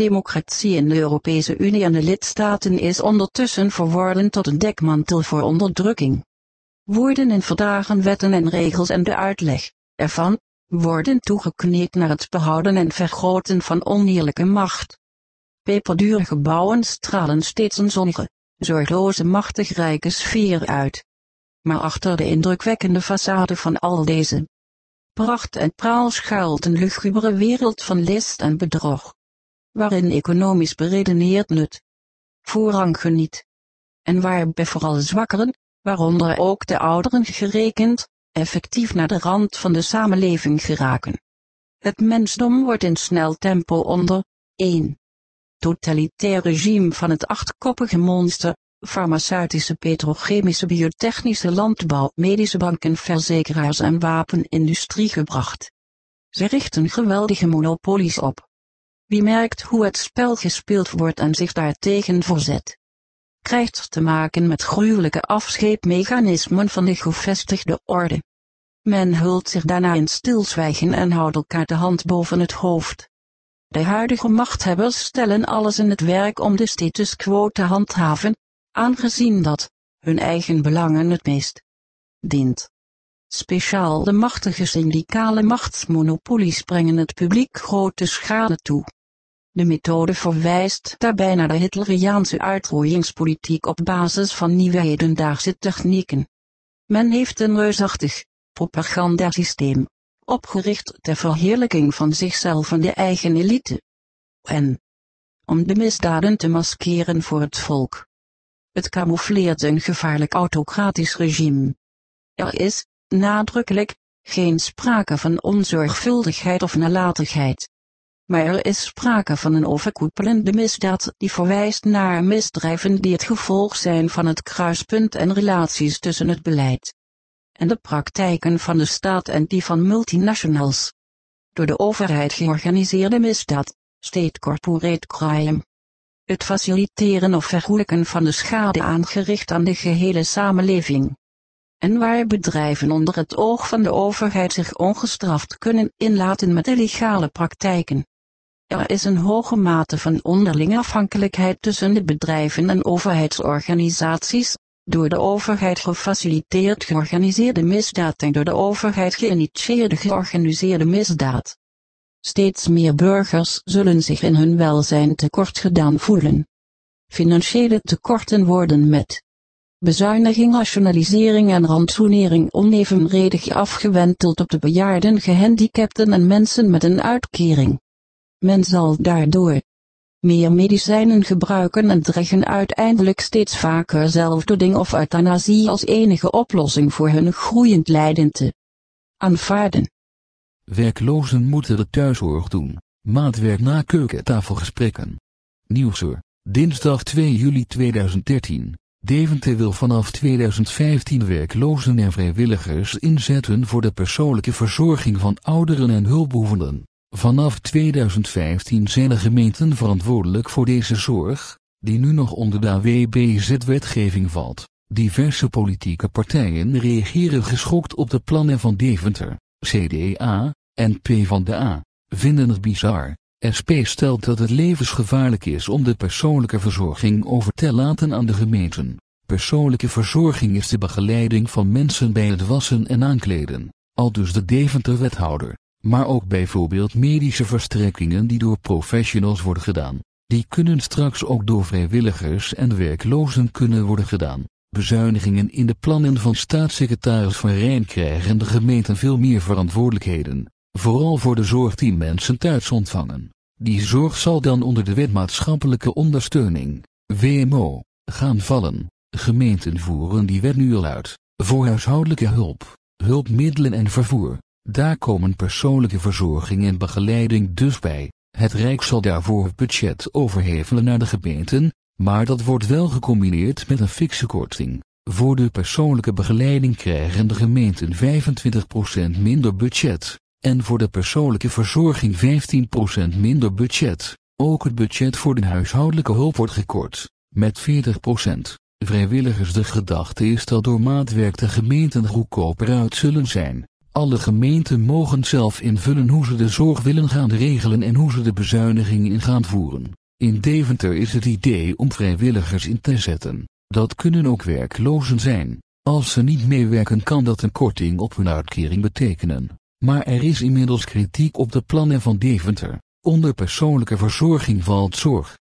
Democratie in de Europese Unie en de lidstaten is ondertussen verworden tot een dekmantel voor onderdrukking. Woorden in verdragen, wetten en regels en de uitleg ervan worden toegekneed naar het behouden en vergroten van oneerlijke macht. Peperdure gebouwen stralen steeds een zonnige, zorgloze machtig rijke sfeer uit. Maar achter de indrukwekkende façade van al deze pracht en praal schuilt een lugubere wereld van list en bedrog. Waarin economisch beredeneerd nut voorrang geniet. En waarbij vooral zwakkeren, waaronder ook de ouderen gerekend, effectief naar de rand van de samenleving geraken. Het mensdom wordt in snel tempo onder 1. Totalitair regime van het achtkoppige monster, farmaceutische, petrochemische, biotechnische, landbouw, medische banken, verzekeraars en wapenindustrie gebracht. Ze richten geweldige monopolies op. Wie merkt hoe het spel gespeeld wordt en zich daartegen verzet, krijgt te maken met gruwelijke afscheepmechanismen van de gevestigde orde. Men hult zich daarna in stilzwijgen en houdt elkaar de hand boven het hoofd. De huidige machthebbers stellen alles in het werk om de status quo te handhaven, aangezien dat hun eigen belangen het meest dient. Speciaal de machtige syndicale machtsmonopolies brengen het publiek grote schade toe. De methode verwijst daarbij naar de Hitleriaanse uitroeiingspolitiek op basis van nieuwe hedendaagse technieken. Men heeft een reusachtig propagandasysteem, opgericht ter verheerlijking van zichzelf en de eigen elite. En om de misdaden te maskeren voor het volk. Het camoufleert een gevaarlijk autocratisch regime. Er is, nadrukkelijk, geen sprake van onzorgvuldigheid of nalatigheid maar er is sprake van een overkoepelende misdaad die verwijst naar misdrijven die het gevolg zijn van het kruispunt en relaties tussen het beleid en de praktijken van de staat en die van multinationals. Door de overheid georganiseerde misdaad, state corporate crime. Het faciliteren of vergoelijken van de schade aangericht aan de gehele samenleving. En waar bedrijven onder het oog van de overheid zich ongestraft kunnen inlaten met illegale praktijken. Er is een hoge mate van onderlinge afhankelijkheid tussen de bedrijven en overheidsorganisaties, door de overheid gefaciliteerd georganiseerde misdaad en door de overheid geïnitieerde georganiseerde misdaad. Steeds meer burgers zullen zich in hun welzijn tekort gedaan voelen. Financiële tekorten worden met bezuiniging, rationalisering en rantsoenering onevenredig afgewenteld op de bejaarden, gehandicapten en mensen met een uitkering. Men zal daardoor meer medicijnen gebruiken en dreigen uiteindelijk steeds vaker zelfdoding of euthanasie als enige oplossing voor hun groeiend lijden te aanvaarden. Werklozen moeten de thuiszorg doen. Maatwerk na keukentafelgesprekken. Nieuwsuur. Dinsdag 2 juli 2013. Deventer wil vanaf 2015 werklozen en vrijwilligers inzetten voor de persoonlijke verzorging van ouderen en hulpbehoevenden. Vanaf 2015 zijn de gemeenten verantwoordelijk voor deze zorg, die nu nog onder de AWBZ-wetgeving valt. Diverse politieke partijen reageren geschokt op de plannen van Deventer, CDA en P van de A, vinden het bizar. SP stelt dat het levensgevaarlijk is om de persoonlijke verzorging over te laten aan de gemeenten. Persoonlijke verzorging is de begeleiding van mensen bij het wassen en aankleden, aldus de Deventer-wethouder maar ook bijvoorbeeld medische verstrekkingen die door professionals worden gedaan. Die kunnen straks ook door vrijwilligers en werklozen kunnen worden gedaan. Bezuinigingen in de plannen van staatssecretaris Van Rijn krijgen de gemeenten veel meer verantwoordelijkheden, vooral voor de zorg die mensen thuis ontvangen. Die zorg zal dan onder de wet maatschappelijke ondersteuning, WMO, gaan vallen. Gemeenten voeren die wet nu al uit, voor huishoudelijke hulp, hulpmiddelen en vervoer. Daar komen persoonlijke verzorging en begeleiding dus bij. Het Rijk zal daarvoor het budget overhevelen naar de gemeenten, maar dat wordt wel gecombineerd met een fikse korting. Voor de persoonlijke begeleiding krijgen de gemeenten 25% minder budget, en voor de persoonlijke verzorging 15% minder budget. Ook het budget voor de huishoudelijke hulp wordt gekort, met 40%. Vrijwilligers de gedachte is dat door maatwerk de gemeenten goedkoper uit zullen zijn. Alle gemeenten mogen zelf invullen hoe ze de zorg willen gaan regelen en hoe ze de bezuinigingen in gaan voeren. In Deventer is het idee om vrijwilligers in te zetten. Dat kunnen ook werklozen zijn. Als ze niet meewerken kan dat een korting op hun uitkering betekenen. Maar er is inmiddels kritiek op de plannen van Deventer. Onder persoonlijke verzorging valt zorg.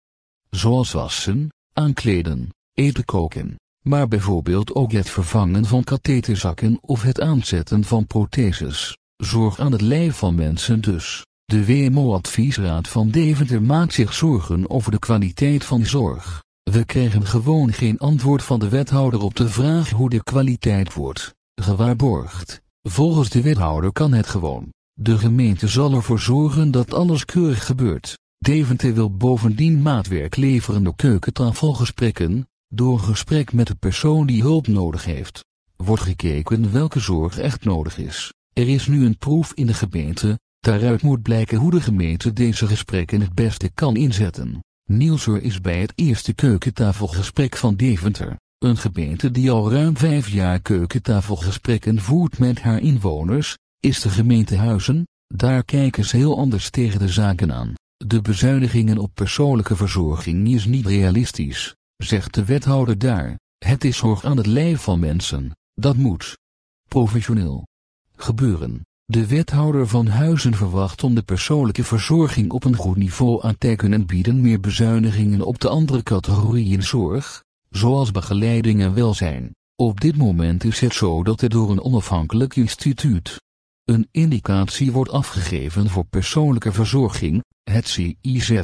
Zoals wassen, aankleden, eten koken. Maar bijvoorbeeld ook het vervangen van katheterzakken of het aanzetten van protheses. Zorg aan het lijf van mensen dus. De WMO-adviesraad van Deventer maakt zich zorgen over de kwaliteit van zorg. We kregen gewoon geen antwoord van de wethouder op de vraag hoe de kwaliteit wordt gewaarborgd. Volgens de wethouder kan het gewoon. De gemeente zal ervoor zorgen dat alles keurig gebeurt. Deventer wil bovendien maatwerk leveren door keukentafelgesprekken, door gesprek met de persoon die hulp nodig heeft. Wordt gekeken welke zorg echt nodig is. Er is nu een proef in de gemeente, daaruit moet blijken hoe de gemeente deze gesprekken het beste kan inzetten. Nielser is bij het eerste keukentafelgesprek van Deventer, een gemeente die al ruim vijf jaar keukentafelgesprekken voert met haar inwoners, is de gemeente Huizen, daar kijken ze heel anders tegen de zaken aan. De bezuinigingen op persoonlijke verzorging is niet realistisch, zegt de wethouder daar. Het is zorg aan het lijf van mensen, dat moet professioneel gebeuren. De wethouder van Huizen verwacht om de persoonlijke verzorging op een goed niveau aan te kunnen bieden meer bezuinigingen op de andere categorieën zorg, zoals begeleiding en welzijn. Op dit moment is het zo dat er door een onafhankelijk instituut een indicatie wordt afgegeven voor persoonlijke verzorging, het CIZ,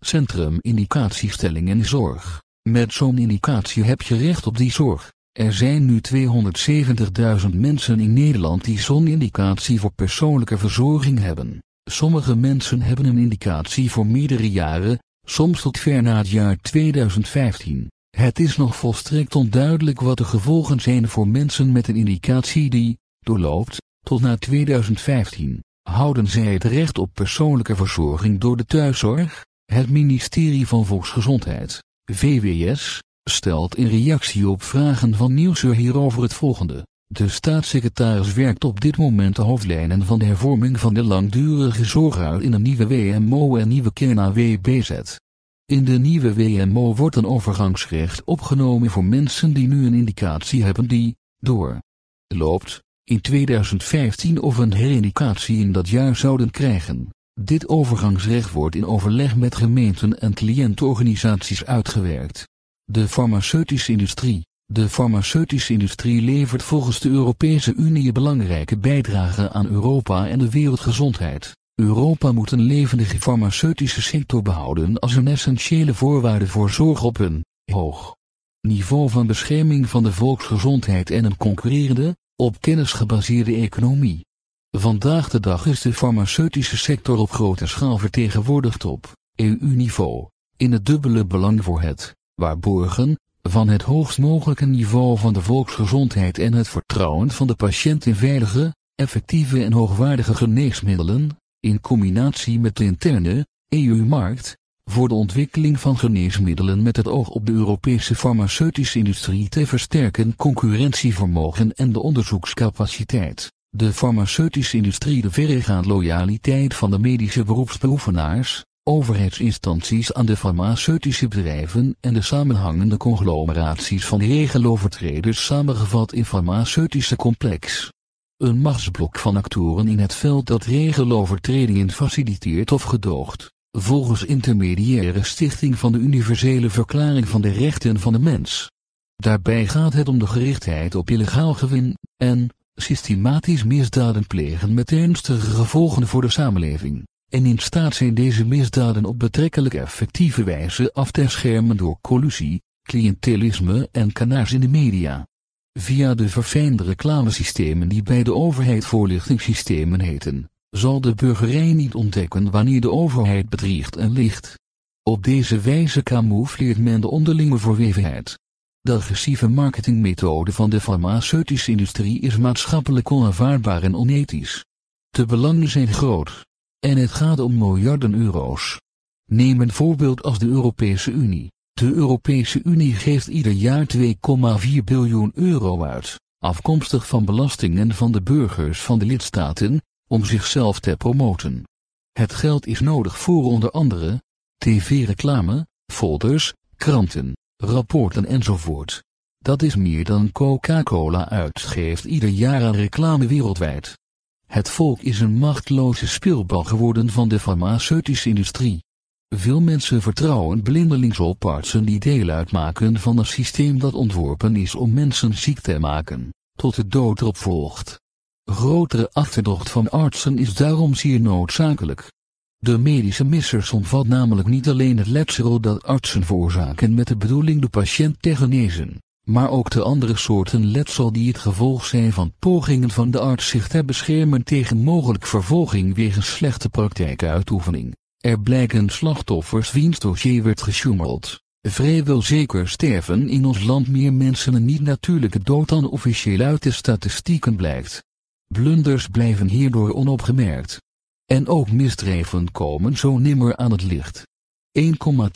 Centrum Indicatiestelling en Zorg. Met zo'n indicatie heb je recht op die zorg. Er zijn nu 270.000 mensen in Nederland die zo'n indicatie voor persoonlijke verzorging hebben. Sommige mensen hebben een indicatie voor meerdere jaren, soms tot ver na het jaar 2015. Het is nog volstrekt onduidelijk wat de gevolgen zijn voor mensen met een indicatie die, doorloopt, tot na 2015. Houden zij het recht op persoonlijke verzorging door de thuiszorg? Het ministerie van Volksgezondheid, VWS, stelt in reactie op vragen van Nieuwsuur hierover het volgende. De staatssecretaris werkt op dit moment de hoofdlijnen van de hervorming van de langdurige zorg in een nieuwe WMO en nieuwe KNAW-BZ. In de nieuwe WMO wordt een overgangsrecht opgenomen voor mensen die nu een indicatie hebben die, door, loopt, in 2015 of een herindicatie in dat jaar zouden krijgen. Dit overgangsrecht wordt in overleg met gemeenten en cliëntorganisaties uitgewerkt. De farmaceutische industrie. De farmaceutische industrie levert volgens de Europese Unie belangrijke bijdrage aan Europa en de wereldgezondheid. Europa moet een levendige farmaceutische sector behouden als een essentiële voorwaarde voor zorg op een hoog niveau van bescherming van de volksgezondheid en een concurrerende, op kennis gebaseerde economie. Vandaag de dag is de farmaceutische sector op grote schaal vertegenwoordigd op EU-niveau, in het dubbele belang voor het waarborgen van het hoogst mogelijke niveau van de volksgezondheid en het vertrouwen van de patiënt in veilige, effectieve en hoogwaardige geneesmiddelen, in combinatie met de interne EU-markt, voor de ontwikkeling van geneesmiddelen met het oog op de Europese farmaceutische industrie te versterken concurrentievermogen en de onderzoekscapaciteit. De farmaceutische industrie de verregaand loyaliteit van de medische beroepsbeoefenaars, overheidsinstanties aan de farmaceutische bedrijven en de samenhangende conglomeraties van regelovertreders samengevat in farmaceutische complex. Een machtsblok van actoren in het veld dat regelovertredingen faciliteert of gedoogt volgens intermediaire stichting van de Universele Verklaring van de Rechten van de Mens. Daarbij gaat het om de gerichtheid op illegaal gewin en systematisch misdaden plegen met ernstige gevolgen voor de samenleving, en in staat zijn deze misdaden op betrekkelijk effectieve wijze af te schermen door collusie, cliëntelisme en kanaars in de media. Via de verfijnde reclamesystemen die bij de overheid voorlichtingssystemen heten, zal de burgerij niet ontdekken wanneer de overheid bedriegt en liegt. Op deze wijze camoufleert men de onderlinge verwevenheid. De agressieve marketingmethode van de farmaceutische industrie is maatschappelijk onaanvaardbaar en onethisch. De belangen zijn groot. En het gaat om miljarden euro's. Neem een voorbeeld als de Europese Unie. De Europese Unie geeft ieder jaar 2,4 biljoen euro uit afkomstig van belastingen van de burgers van de lidstaten, om zichzelf te promoten. Het geld is nodig voor onder andere tv-reclame, folders, kranten, rapporten enzovoort. Dat is meer dan Coca-Cola uitgeeft ieder jaar aan reclame wereldwijd. Het volk is een machtloze speelbal geworden van de farmaceutische industrie. Veel mensen vertrouwen blindelings op artsen die deel uitmaken van een systeem dat ontworpen is om mensen ziek te maken, tot de dood erop volgt. Grotere achterdocht van artsen is daarom zeer noodzakelijk. De medische missers omvat namelijk niet alleen het letsel dat artsen veroorzaken met de bedoeling de patiënt te genezen, maar ook de andere soorten letsel die het gevolg zijn van pogingen van de arts zich te beschermen tegen mogelijk vervolging wegens slechte praktijkuitoefening. Er blijken slachtoffers wiens dossier werd gesjoemeld. Vrijwel zeker sterven in ons land meer mensen een niet-natuurlijke dood dan officieel uit de statistieken blijkt. Blunders blijven hierdoor onopgemerkt. En ook misdrijven komen zo nimmer aan het licht. 1,2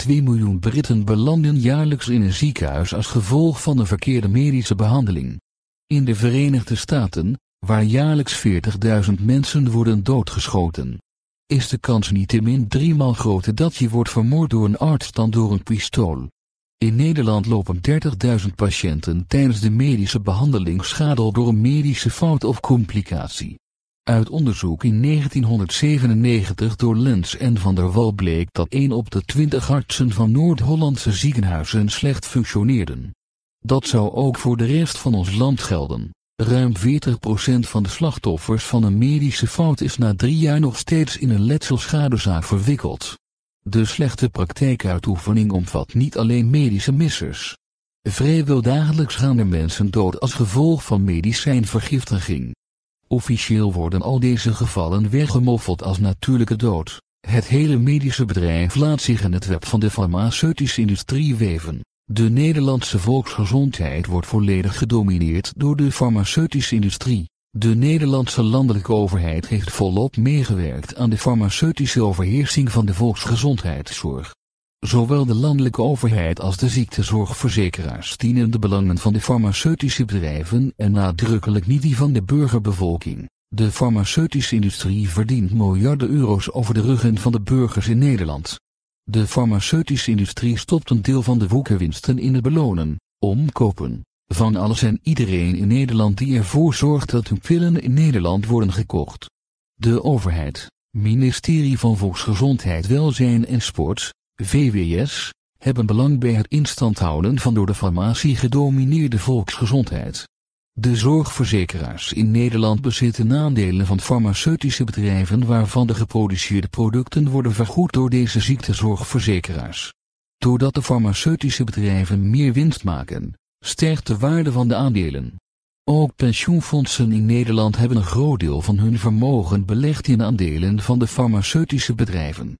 miljoen Britten belanden jaarlijks in een ziekenhuis als gevolg van een verkeerde medische behandeling. In de Verenigde Staten, waar jaarlijks 40.000 mensen worden doodgeschoten, is de kans niettemin driemaal groter dat je wordt vermoord door een arts dan door een pistool. In Nederland lopen 30.000 patiënten tijdens de medische behandeling schade door een medische fout of complicatie. Uit onderzoek in 1997 door Lens en van der Wal bleek dat 1 op de 20 artsen van Noord-Hollandse ziekenhuizen slecht functioneerden. Dat zou ook voor de rest van ons land gelden. Ruim 40% van de slachtoffers van een medische fout is na drie jaar nog steeds in een letselschadezaak verwikkeld. De slechte praktijkuitoefening omvat niet alleen medische missers. Vrijwel dagelijks gaan er mensen dood als gevolg van medicijnvergiftiging. Officieel worden al deze gevallen weggemoffeld als natuurlijke dood. Het hele medische bedrijf laat zich in het web van de farmaceutische industrie weven. De Nederlandse volksgezondheid wordt volledig gedomineerd door de farmaceutische industrie. De Nederlandse landelijke overheid heeft volop meegewerkt aan de farmaceutische overheersing van de volksgezondheidszorg. Zowel de landelijke overheid als de ziektezorgverzekeraars dienen de belangen van de farmaceutische bedrijven en nadrukkelijk niet die van de burgerbevolking. De farmaceutische industrie verdient miljarden euro's over de ruggen van de burgers in Nederland. De farmaceutische industrie stopt een deel van de woekerwinsten in het belonen, omkopen, van alles en iedereen in Nederland die ervoor zorgt dat hun pillen in Nederland worden gekocht. De overheid, ministerie van Volksgezondheid, Welzijn en Sport, VWS, hebben belang bij het instand houden van door de farmacie gedomineerde volksgezondheid. De zorgverzekeraars in Nederland bezitten aandelen van farmaceutische bedrijven waarvan de geproduceerde producten worden vergoed door deze ziektezorgverzekeraars. Doordat de farmaceutische bedrijven meer winst maken, stijgt de waarde van de aandelen. Ook pensioenfondsen in Nederland hebben een groot deel van hun vermogen belegd in aandelen van de farmaceutische bedrijven.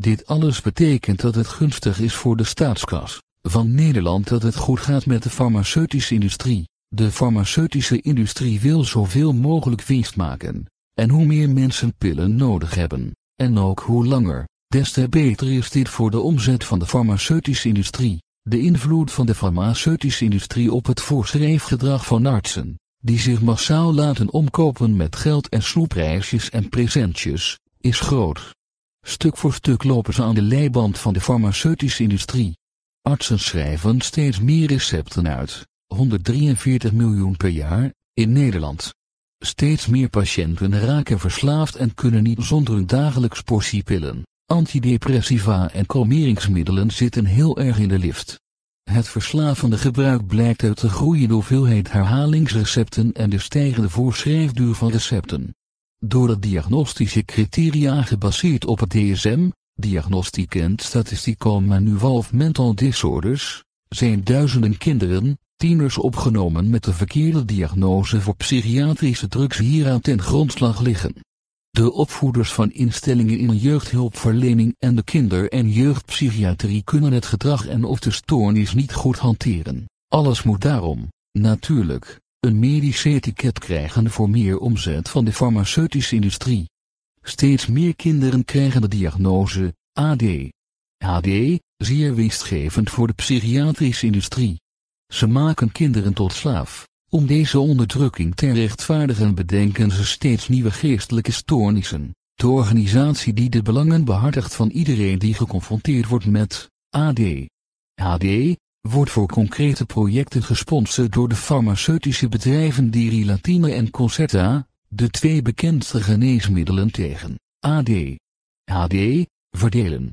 Dit alles betekent dat het gunstig is voor de staatskas van Nederland dat het goed gaat met de farmaceutische industrie. De farmaceutische industrie wil zoveel mogelijk winst maken. En hoe meer mensen pillen nodig hebben, en ook hoe langer, des te beter is dit voor de omzet van de farmaceutische industrie. De invloed van de farmaceutische industrie op het voorschrijfgedrag van artsen, die zich massaal laten omkopen met geld en snoepreisjes en presentjes, is groot. Stuk voor stuk lopen ze aan de leiband van de farmaceutische industrie. Artsen schrijven steeds meer recepten uit, 143 miljoen per jaar, in Nederland. Steeds meer patiënten raken verslaafd en kunnen niet zonder hun dagelijks portie pillen. Antidepressiva en kalmeringsmiddelen zitten heel erg in de lift. Het verslavende gebruik blijkt uit de groeiende hoeveelheid herhalingsrecepten en de stijgende voorschrijfduur van recepten. Door de diagnostische criteria gebaseerd op het DSM, Diagnostic and Statistical Manual of Mental Disorders, zijn duizenden kinderen, tieners opgenomen met de verkeerde diagnose voor psychiatrische drugs hieraan ten grondslag liggen. De opvoeders van instellingen in jeugdhulpverlening en de kinder- en jeugdpsychiatrie kunnen het gedrag en of de stoornis niet goed hanteren. Alles moet daarom, natuurlijk, een medisch etiket krijgen voor meer omzet van de farmaceutische industrie. Steeds meer kinderen krijgen de diagnose AD. AD, zeer winstgevend voor de psychiatrische industrie. Ze maken kinderen tot slaaf, Om deze onderdrukking te rechtvaardigen bedenken ze steeds nieuwe geestelijke stoornissen. De organisatie die de belangen behartigt van iedereen die geconfronteerd wordt met AD. AD wordt voor concrete projecten gesponsord door de farmaceutische bedrijven die Latine en Concerta, de twee bekendste geneesmiddelen tegen AD. AD, verdelen.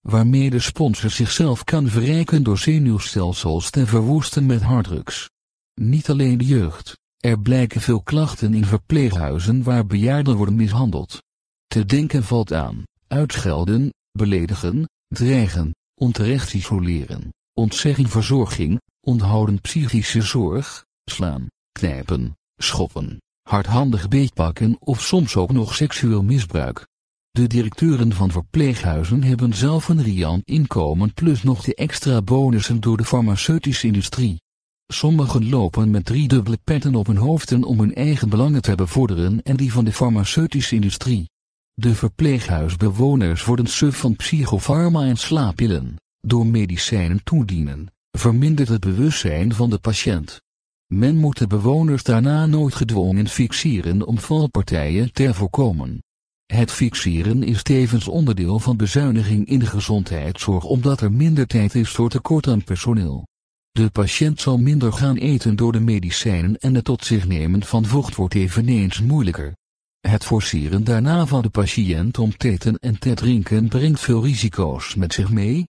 Waarmee de sponsor zichzelf kan verrijken door zenuwstelsels te verwoesten met harddrugs. Niet alleen de jeugd, er blijken veel klachten in verpleeghuizen waar bejaarden worden mishandeld. Te denken valt aan, uitschelden, beledigen, dreigen, onterecht isoleren, ontzegging verzorging, onthouden psychische zorg, slaan, knijpen, schoppen, hardhandig beetpakken of soms ook nog seksueel misbruik. De directeuren van verpleeghuizen hebben zelf een riant inkomen plus nog de extra bonussen door de farmaceutische industrie. Sommigen lopen met drie dubbele petten op hun hoofden om hun eigen belangen te bevorderen en die van de farmaceutische industrie. De verpleeghuisbewoners worden suf van psychofarma en slaappillen. Door medicijnen toedienen, vermindert het bewustzijn van de patiënt. Men moet de bewoners daarna nooit gedwongen fixeren om valpartijen te voorkomen. Het fixeren is tevens onderdeel van bezuiniging in de gezondheidszorg omdat er minder tijd is voor tekort aan personeel. De patiënt zal minder gaan eten door de medicijnen en het tot zich nemen van vocht wordt eveneens moeilijker. Het forceren daarna van de patiënt om te eten en te drinken brengt veel risico's met zich mee.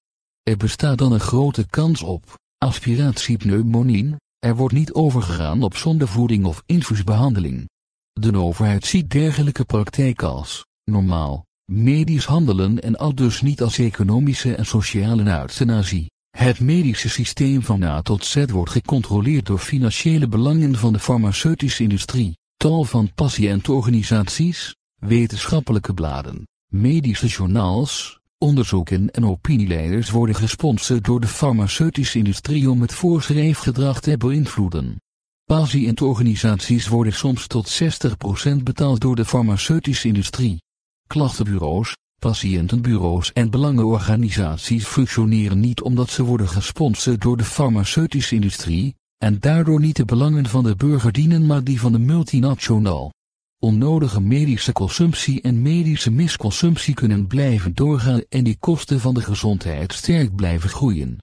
Er bestaat dan een grote kans op aspiratiepneumonie, er wordt niet overgegaan op zondevoeding of infuusbehandeling. De overheid ziet dergelijke praktijk als normaal, medisch handelen en al dus niet als economische en sociale euthanasie. Het medische systeem van A tot Z wordt gecontroleerd door financiële belangen van de farmaceutische industrie, tal van patiëntorganisaties, wetenschappelijke bladen, medische journaals, onderzoeken en opinieleiders worden gesponsord door de farmaceutische industrie om het voorschrijfgedrag te beïnvloeden. Patiëntorganisaties worden soms tot 60% betaald door de farmaceutische industrie. Klachtenbureaus, patiëntenbureaus en belangenorganisaties functioneren niet omdat ze worden gesponsord door de farmaceutische industrie, en daardoor niet de belangen van de burger dienen maar die van de multinational. Onnodige medische consumptie en medische misconsumptie kunnen blijven doorgaan en die kosten van de gezondheid sterk blijven groeien.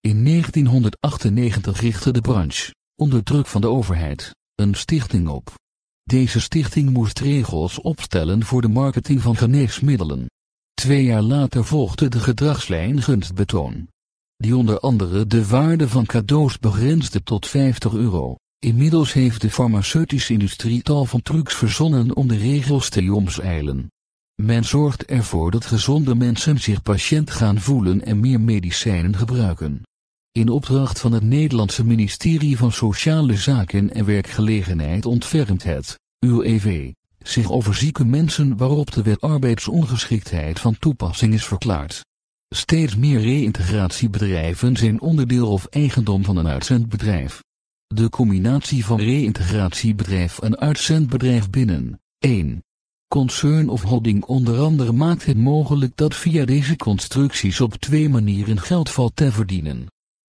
In 1998 richtte de branche, onder druk van de overheid, een stichting op. Deze stichting moest regels opstellen voor de marketing van geneesmiddelen. Twee jaar later volgde de gedragslijn gunstbetoon. Die onder andere de waarde van cadeaus begrensde tot 50 euro. Inmiddels heeft de farmaceutische industrie tal van trucs verzonnen om de regels te omzeilen. Men zorgt ervoor dat gezonde mensen zich patiënt gaan voelen en meer medicijnen gebruiken. In opdracht van het Nederlandse ministerie van Sociale Zaken en Werkgelegenheid ontfermt het, UWV, zich over zieke mensen waarop de wet arbeidsongeschiktheid van toepassing is verklaard. Steeds meer reïntegratiebedrijven zijn onderdeel of eigendom van een uitzendbedrijf. De combinatie van reïntegratiebedrijf en uitzendbedrijf binnen 1. Concern of holding onder andere maakt het mogelijk dat via deze constructies op twee manieren geld valt te verdienen.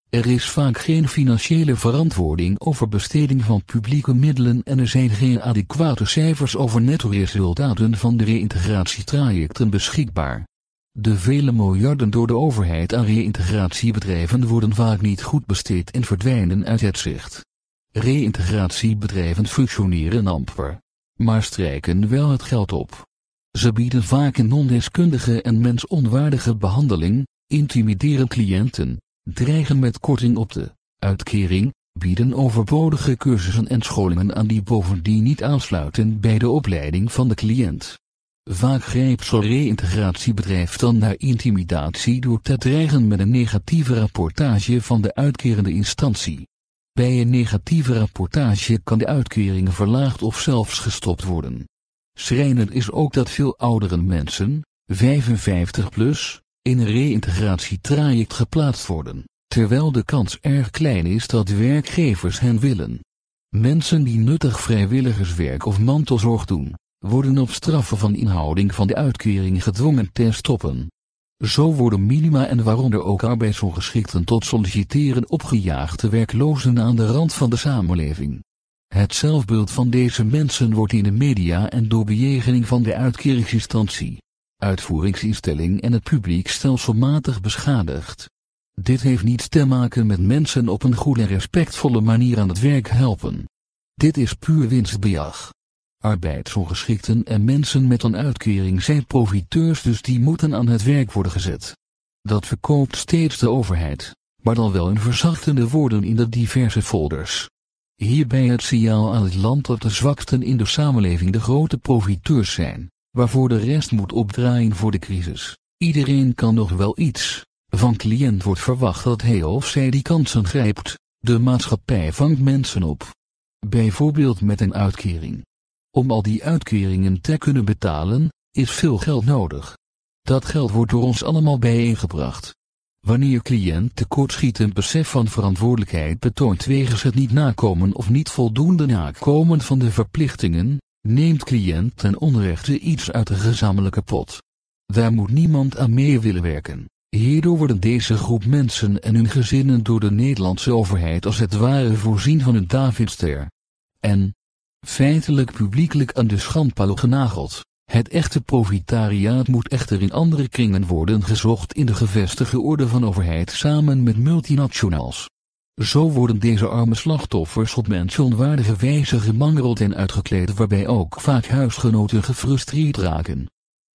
Er is vaak geen financiële verantwoording over besteding van publieke middelen en er zijn geen adequate cijfers over netto-resultaten van de reïntegratietrajecten beschikbaar. De vele miljarden door de overheid aan reïntegratiebedrijven worden vaak niet goed besteed en verdwijnen uit het zicht. Reïntegratiebedrijven functioneren amper, maar strijken wel het geld op. Ze bieden vaak een ondeskundige en mensonwaardige behandeling, intimideren cliënten, dreigen met korting op de uitkering, bieden overbodige cursussen en scholingen aan die bovendien niet aansluiten bij de opleiding van de cliënt. Vaak grijpt zo'n reïntegratiebedrijf dan naar intimidatie door te dreigen met een negatieve rapportage van de uitkerende instantie. Bij een negatieve rapportage kan de uitkering verlaagd of zelfs gestopt worden. Schrijnend is ook dat veel oudere mensen, 55 plus, in een reïntegratietraject geplaatst worden, terwijl de kans erg klein is dat werkgevers hen willen. Mensen die nuttig vrijwilligerswerk of mantelzorg doen, worden op straffen van inhouding van de uitkering gedwongen te stoppen. Zo worden minima en waaronder ook arbeidsongeschikten tot solliciteren opgejaagde werklozen aan de rand van de samenleving. Het zelfbeeld van deze mensen wordt in de media en door bejegening van de uitkeringsinstantie, uitvoeringsinstelling en het publiek stelselmatig beschadigd. Dit heeft niets te maken met mensen op een goede en respectvolle manier aan het werk helpen. Dit is puur winstbejag. Arbeidsongeschikten en mensen met een uitkering zijn profiteurs dus die moeten aan het werk worden gezet. Dat verkoopt steeds de overheid, maar dan wel in verzachtende woorden in de diverse folders. Hierbij het signaal aan het land dat de zwaksten in de samenleving de grote profiteurs zijn, waarvoor de rest moet opdraaien voor de crisis. Iedereen kan nog wel iets. Van cliënt wordt verwacht dat hij of zij die kansen grijpt. De maatschappij vangt mensen op. Bijvoorbeeld met een uitkering. Om al die uitkeringen te kunnen betalen, is veel geld nodig. Dat geld wordt door ons allemaal bijeengebracht. Wanneer cliënt tekortschietend besef van verantwoordelijkheid betoont wegens het niet nakomen of niet voldoende nakomen van de verplichtingen, neemt cliënt ten onrechte iets uit de gezamenlijke pot. Daar moet niemand aan mee willen werken. Hierdoor worden deze groep mensen en hun gezinnen door de Nederlandse overheid als het ware voorzien van een Davidster. En, feitelijk publiekelijk aan de schandpaal genageld. Het echte profitariaat moet echter in andere kringen worden gezocht in de gevestigde orde van overheid samen met multinationals. Zo worden deze arme slachtoffers op mensenwaardige wijze gemangeld en uitgekleed waarbij ook vaak huisgenoten gefrustreerd raken.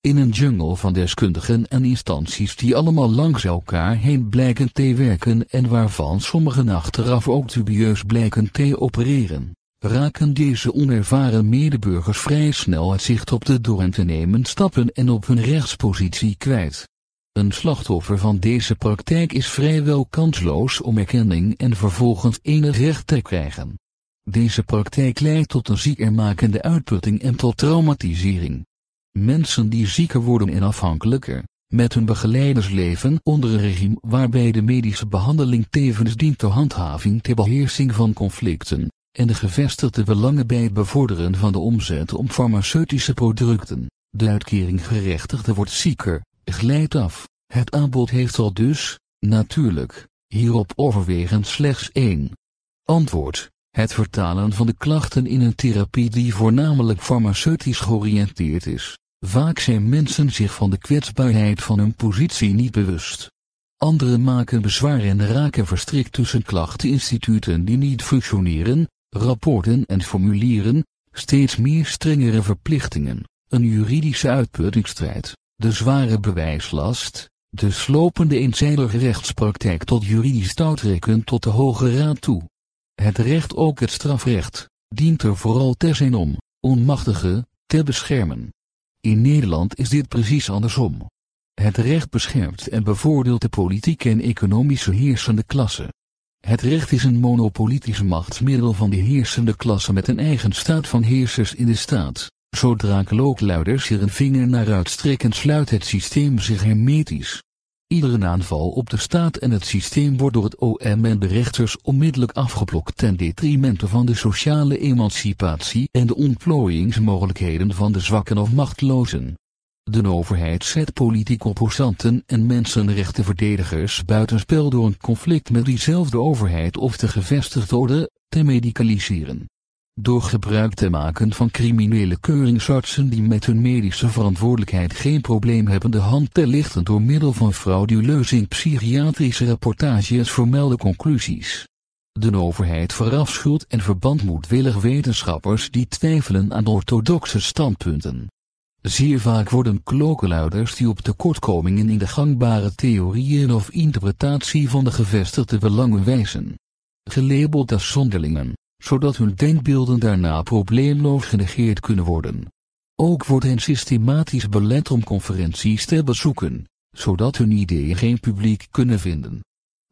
In een jungle van deskundigen en instanties die allemaal langs elkaar heen blijken te werken en waarvan sommigen achteraf ook dubieus blijken te opereren raken deze onervaren medeburgers vrij snel het zicht op de door hen te nemen stappen en op hun rechtspositie kwijt. Een slachtoffer van deze praktijk is vrijwel kansloos om erkenning en vervolgens enig recht te krijgen. Deze praktijk leidt tot een ziekermakende uitputting en tot traumatisering. Mensen die zieker worden en afhankelijker, met hun begeleiders leven onder een regime waarbij de medische behandeling tevens dient ter handhaving ter beheersing van conflicten, en de gevestigde belangen bij het bevorderen van de omzet om farmaceutische producten. De uitkeringgerechtigde wordt zieker, glijdt af. Het aanbod heeft al dus, natuurlijk, hierop overwegend slechts één. Antwoord. Het vertalen van de klachten in een therapie die voornamelijk farmaceutisch georiënteerd is. Vaak zijn mensen zich van de kwetsbaarheid van hun positie niet bewust. Anderen maken bezwaar en raken verstrikt tussen klachteninstituten die niet functioneren, rapporten en formulieren, steeds meer strengere verplichtingen, een juridische uitputtingsstrijd, de zware bewijslast, de slopende eenzijdige rechtspraktijk tot juridisch stoutrekken tot de Hoge Raad toe. Het recht ook het strafrecht, dient er vooral ter zijn om, onmachtige, te beschermen. In Nederland is dit precies andersom. Het recht beschermt en bevoordeelt de politieke en economische heersende klasse. Het recht is een monopolitisch machtsmiddel van de heersende klasse met een eigen staat van heersers in de staat. Zodra klokluiders hier een vinger naar uitstrekken sluit het systeem zich hermetisch. Iedere aanval op de staat en het systeem wordt door het OM en de rechters onmiddellijk afgeblokt ten detrimente van de sociale emancipatie en de ontplooiingsmogelijkheden van de zwakken of machtlozen. De overheid zet politiek opposanten en mensenrechtenverdedigers buitenspel door een conflict met diezelfde overheid of de gevestigde orde te medicaliseren. Door gebruik te maken van criminele keuringsartsen die met hun medische verantwoordelijkheid geen probleem hebben de hand te lichten door middel van frauduleus in psychiatrische rapportages vermelde conclusies. De overheid verafschuwt en verband moedwillig wetenschappers die twijfelen aan orthodoxe standpunten. Zeer vaak worden klokkenluiders die op tekortkomingen in de gangbare theorieën of interpretatie van de gevestigde belangen wijzen. Gelabeld als zonderlingen, zodat hun denkbeelden daarna probleemloos genegeerd kunnen worden. Ook wordt hen systematisch belet om conferenties te bezoeken, zodat hun ideeën geen publiek kunnen vinden.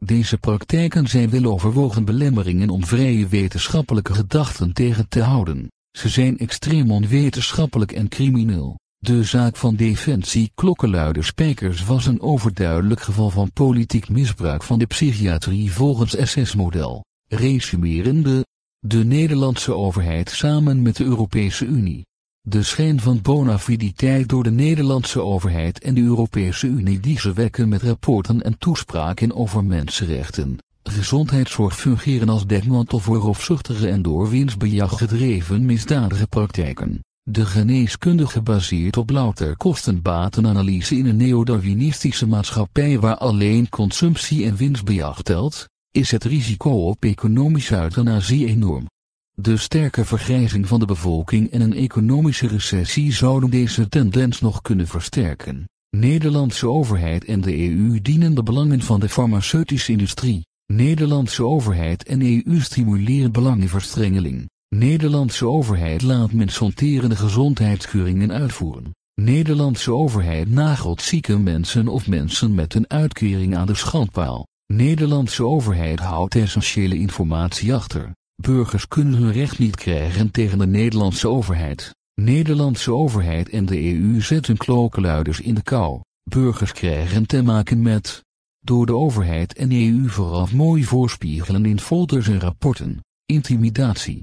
Deze praktijken zijn weloverwogen belemmeringen om vrije wetenschappelijke gedachten tegen te houden. Ze zijn extreem onwetenschappelijk en crimineel. De zaak van Defensie Klokkenluider Spijkers was een overduidelijk geval van politiek misbruik van de psychiatrie volgens SS-model. Resumerende, de Nederlandse overheid samen met de Europese Unie. De schijn van bonafiditeit door de Nederlandse overheid en de Europese Unie die ze wekken met rapporten en toespraken over mensenrechten, Gezondheidszorg fungeren als dekmantel voor roofzuchtige en door winstbejag gedreven misdadige praktijken. De geneeskunde gebaseerd op louter kostenbatenanalyse in een neodarwinistische maatschappij waar alleen consumptie en winstbejag telt, is het risico op economische euthanasie enorm. De sterke vergrijzing van de bevolking en een economische recessie zouden deze tendens nog kunnen versterken. Nederlandse overheid en de EU dienen de belangen van de farmaceutische industrie. Nederlandse overheid en EU stimuleren belangenverstrengeling. Nederlandse overheid laat mensonterende gezondheidskeuringen uitvoeren. Nederlandse overheid nagelt zieke mensen of mensen met een uitkering aan de schandpaal. Nederlandse overheid houdt essentiële informatie achter. Burgers kunnen hun recht niet krijgen tegen de Nederlandse overheid. Nederlandse overheid en de EU zetten klokkenluiders in de kou. Burgers krijgen te maken met door de overheid en EU vooraf mooi voorspiegelen in folders en rapporten, intimidatie,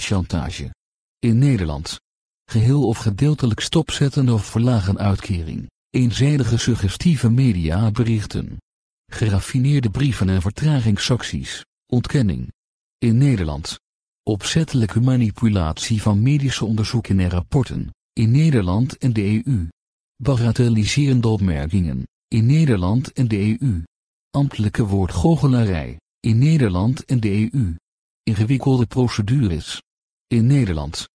chantage. In Nederland. Geheel of gedeeltelijk stopzetten of verlagen uitkering, eenzijdige suggestieve mediaberichten, geraffineerde brieven en vertragingsacties, ontkenning. In Nederland. Opzettelijke manipulatie van medische onderzoeken en rapporten, in Nederland en de EU. Bagatelliserende opmerkingen, in Nederland en de EU. Ambtelijke woordgoochelarij, in Nederland en de EU. Ingewikkelde procedures. In Nederland.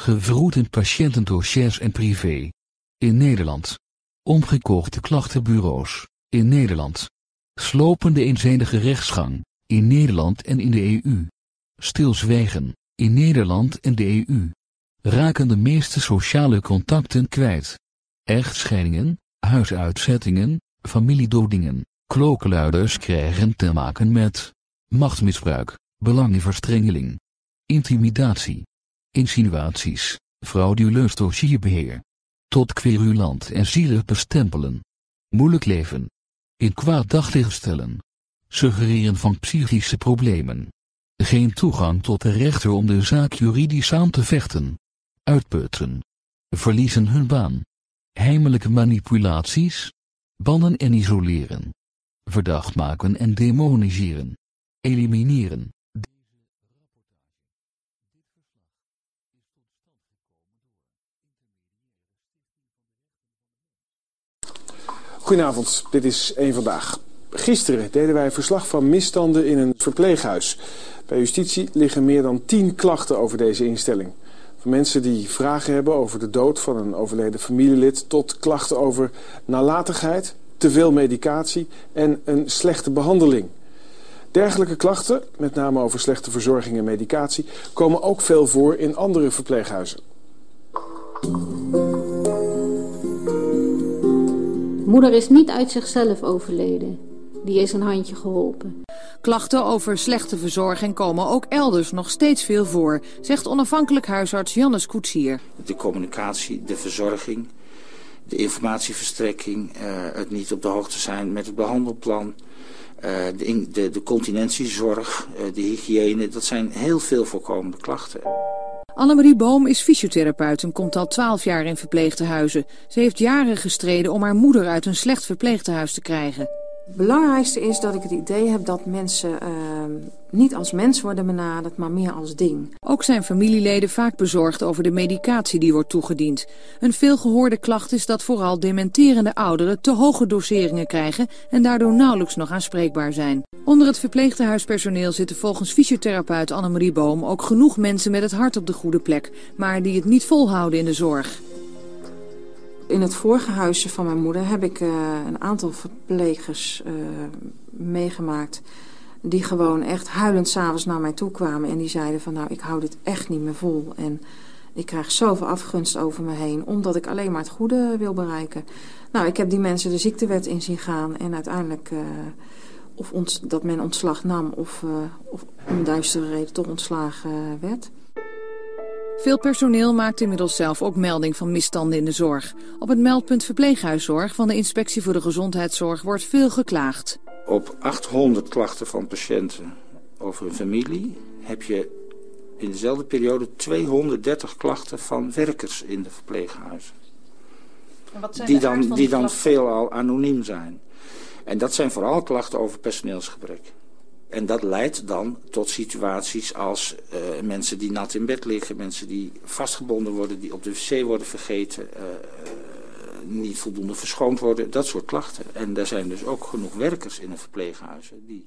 Gevroed patiëntendossiers en privé. In Nederland. Omgekochte klachtenbureaus. In Nederland. Slopende eenzijdige rechtsgang. In Nederland en in de EU. Stilzwijgen. In Nederland en de EU. Raken de meeste sociale contacten kwijt. Echtscheidingen, huisuitzettingen, familiedodingen, klokkenluiders krijgen te maken met machtsmisbruik, belangenverstrengeling, intimidatie, insinuaties, frauduleus dossierbeheer, tot querulant en zielig bestempelen, moeilijk leven, in kwaad daglicht stellen, suggereren van psychische problemen, geen toegang tot de rechter om de zaak juridisch aan te vechten, uitputten, verliezen hun baan, heimelijke manipulaties, bannen en isoleren, verdacht maken en demoniseren, elimineren. Goedenavond, dit is één Vandaag. Gisteren deden wij verslag van misstanden in een verpleeghuis. Bij justitie liggen meer dan tien klachten over deze instelling. Van mensen die vragen hebben over de dood van een overleden familielid... tot klachten over nalatigheid, te veel medicatie en een slechte behandeling. Dergelijke klachten, met name over slechte verzorging en medicatie... komen ook veel voor in andere verpleeghuizen. Moeder is niet uit zichzelf overleden. Die is een handje geholpen. Klachten over slechte verzorging komen ook elders nog steeds veel voor, zegt onafhankelijk huisarts Jannes Koetsier. De communicatie, de verzorging, de informatieverstrekking, uh, het niet op de hoogte zijn met het behandelplan, uh, de, de, de, continentiezorg, uh, de hygiëne, dat zijn heel veel voorkomende klachten. Annemarie Boom is fysiotherapeut en komt al twaalf jaar in verpleegtehuizen. Ze heeft jaren gestreden om haar moeder uit een slecht verpleegtehuis te krijgen. Belangrijkste is dat ik het idee heb dat mensen uh, niet als mens worden benaderd, maar meer als ding. Ook zijn familieleden vaak bezorgd over de medicatie die wordt toegediend. Een veelgehoorde klacht is dat vooral dementerende ouderen te hoge doseringen krijgen en daardoor nauwelijks nog aanspreekbaar zijn. Onder het verpleegtehuispersoneel zitten volgens fysiotherapeut Annemarie Boom ook genoeg mensen met het hart op de goede plek, maar die het niet volhouden in de zorg. In het vorige huisje van mijn moeder heb ik uh, een aantal verplegers uh, meegemaakt... die gewoon echt huilend s'avonds naar mij toe kwamen... en die zeiden van nou, ik hou dit echt niet meer vol. En ik krijg zoveel afgunst over me heen... omdat ik alleen maar het goede wil bereiken. Nou, ik heb die mensen de ziektewet in zien gaan... en uiteindelijk uh, of ont dat men ontslag nam... of, of om duistere reden toch ontslagen werd... Veel personeel maakt inmiddels zelf ook melding van misstanden in de zorg. Op het meldpunt verpleeghuiszorg van de Inspectie voor de Gezondheidszorg wordt veel geklaagd. Op 800 klachten van patiënten over hun familie heb je in dezelfde periode 230 klachten van werkers in de verpleeghuizen. die dan, die, die dan veelal anoniem zijn. En dat zijn vooral klachten over personeelsgebrek. En dat leidt dan tot situaties als uh, mensen die nat in bed liggen, mensen die vastgebonden worden, die op de wc worden vergeten, uh, niet voldoende verschoond worden, dat soort klachten. En er zijn dus ook genoeg werkers in een verpleeghuis die...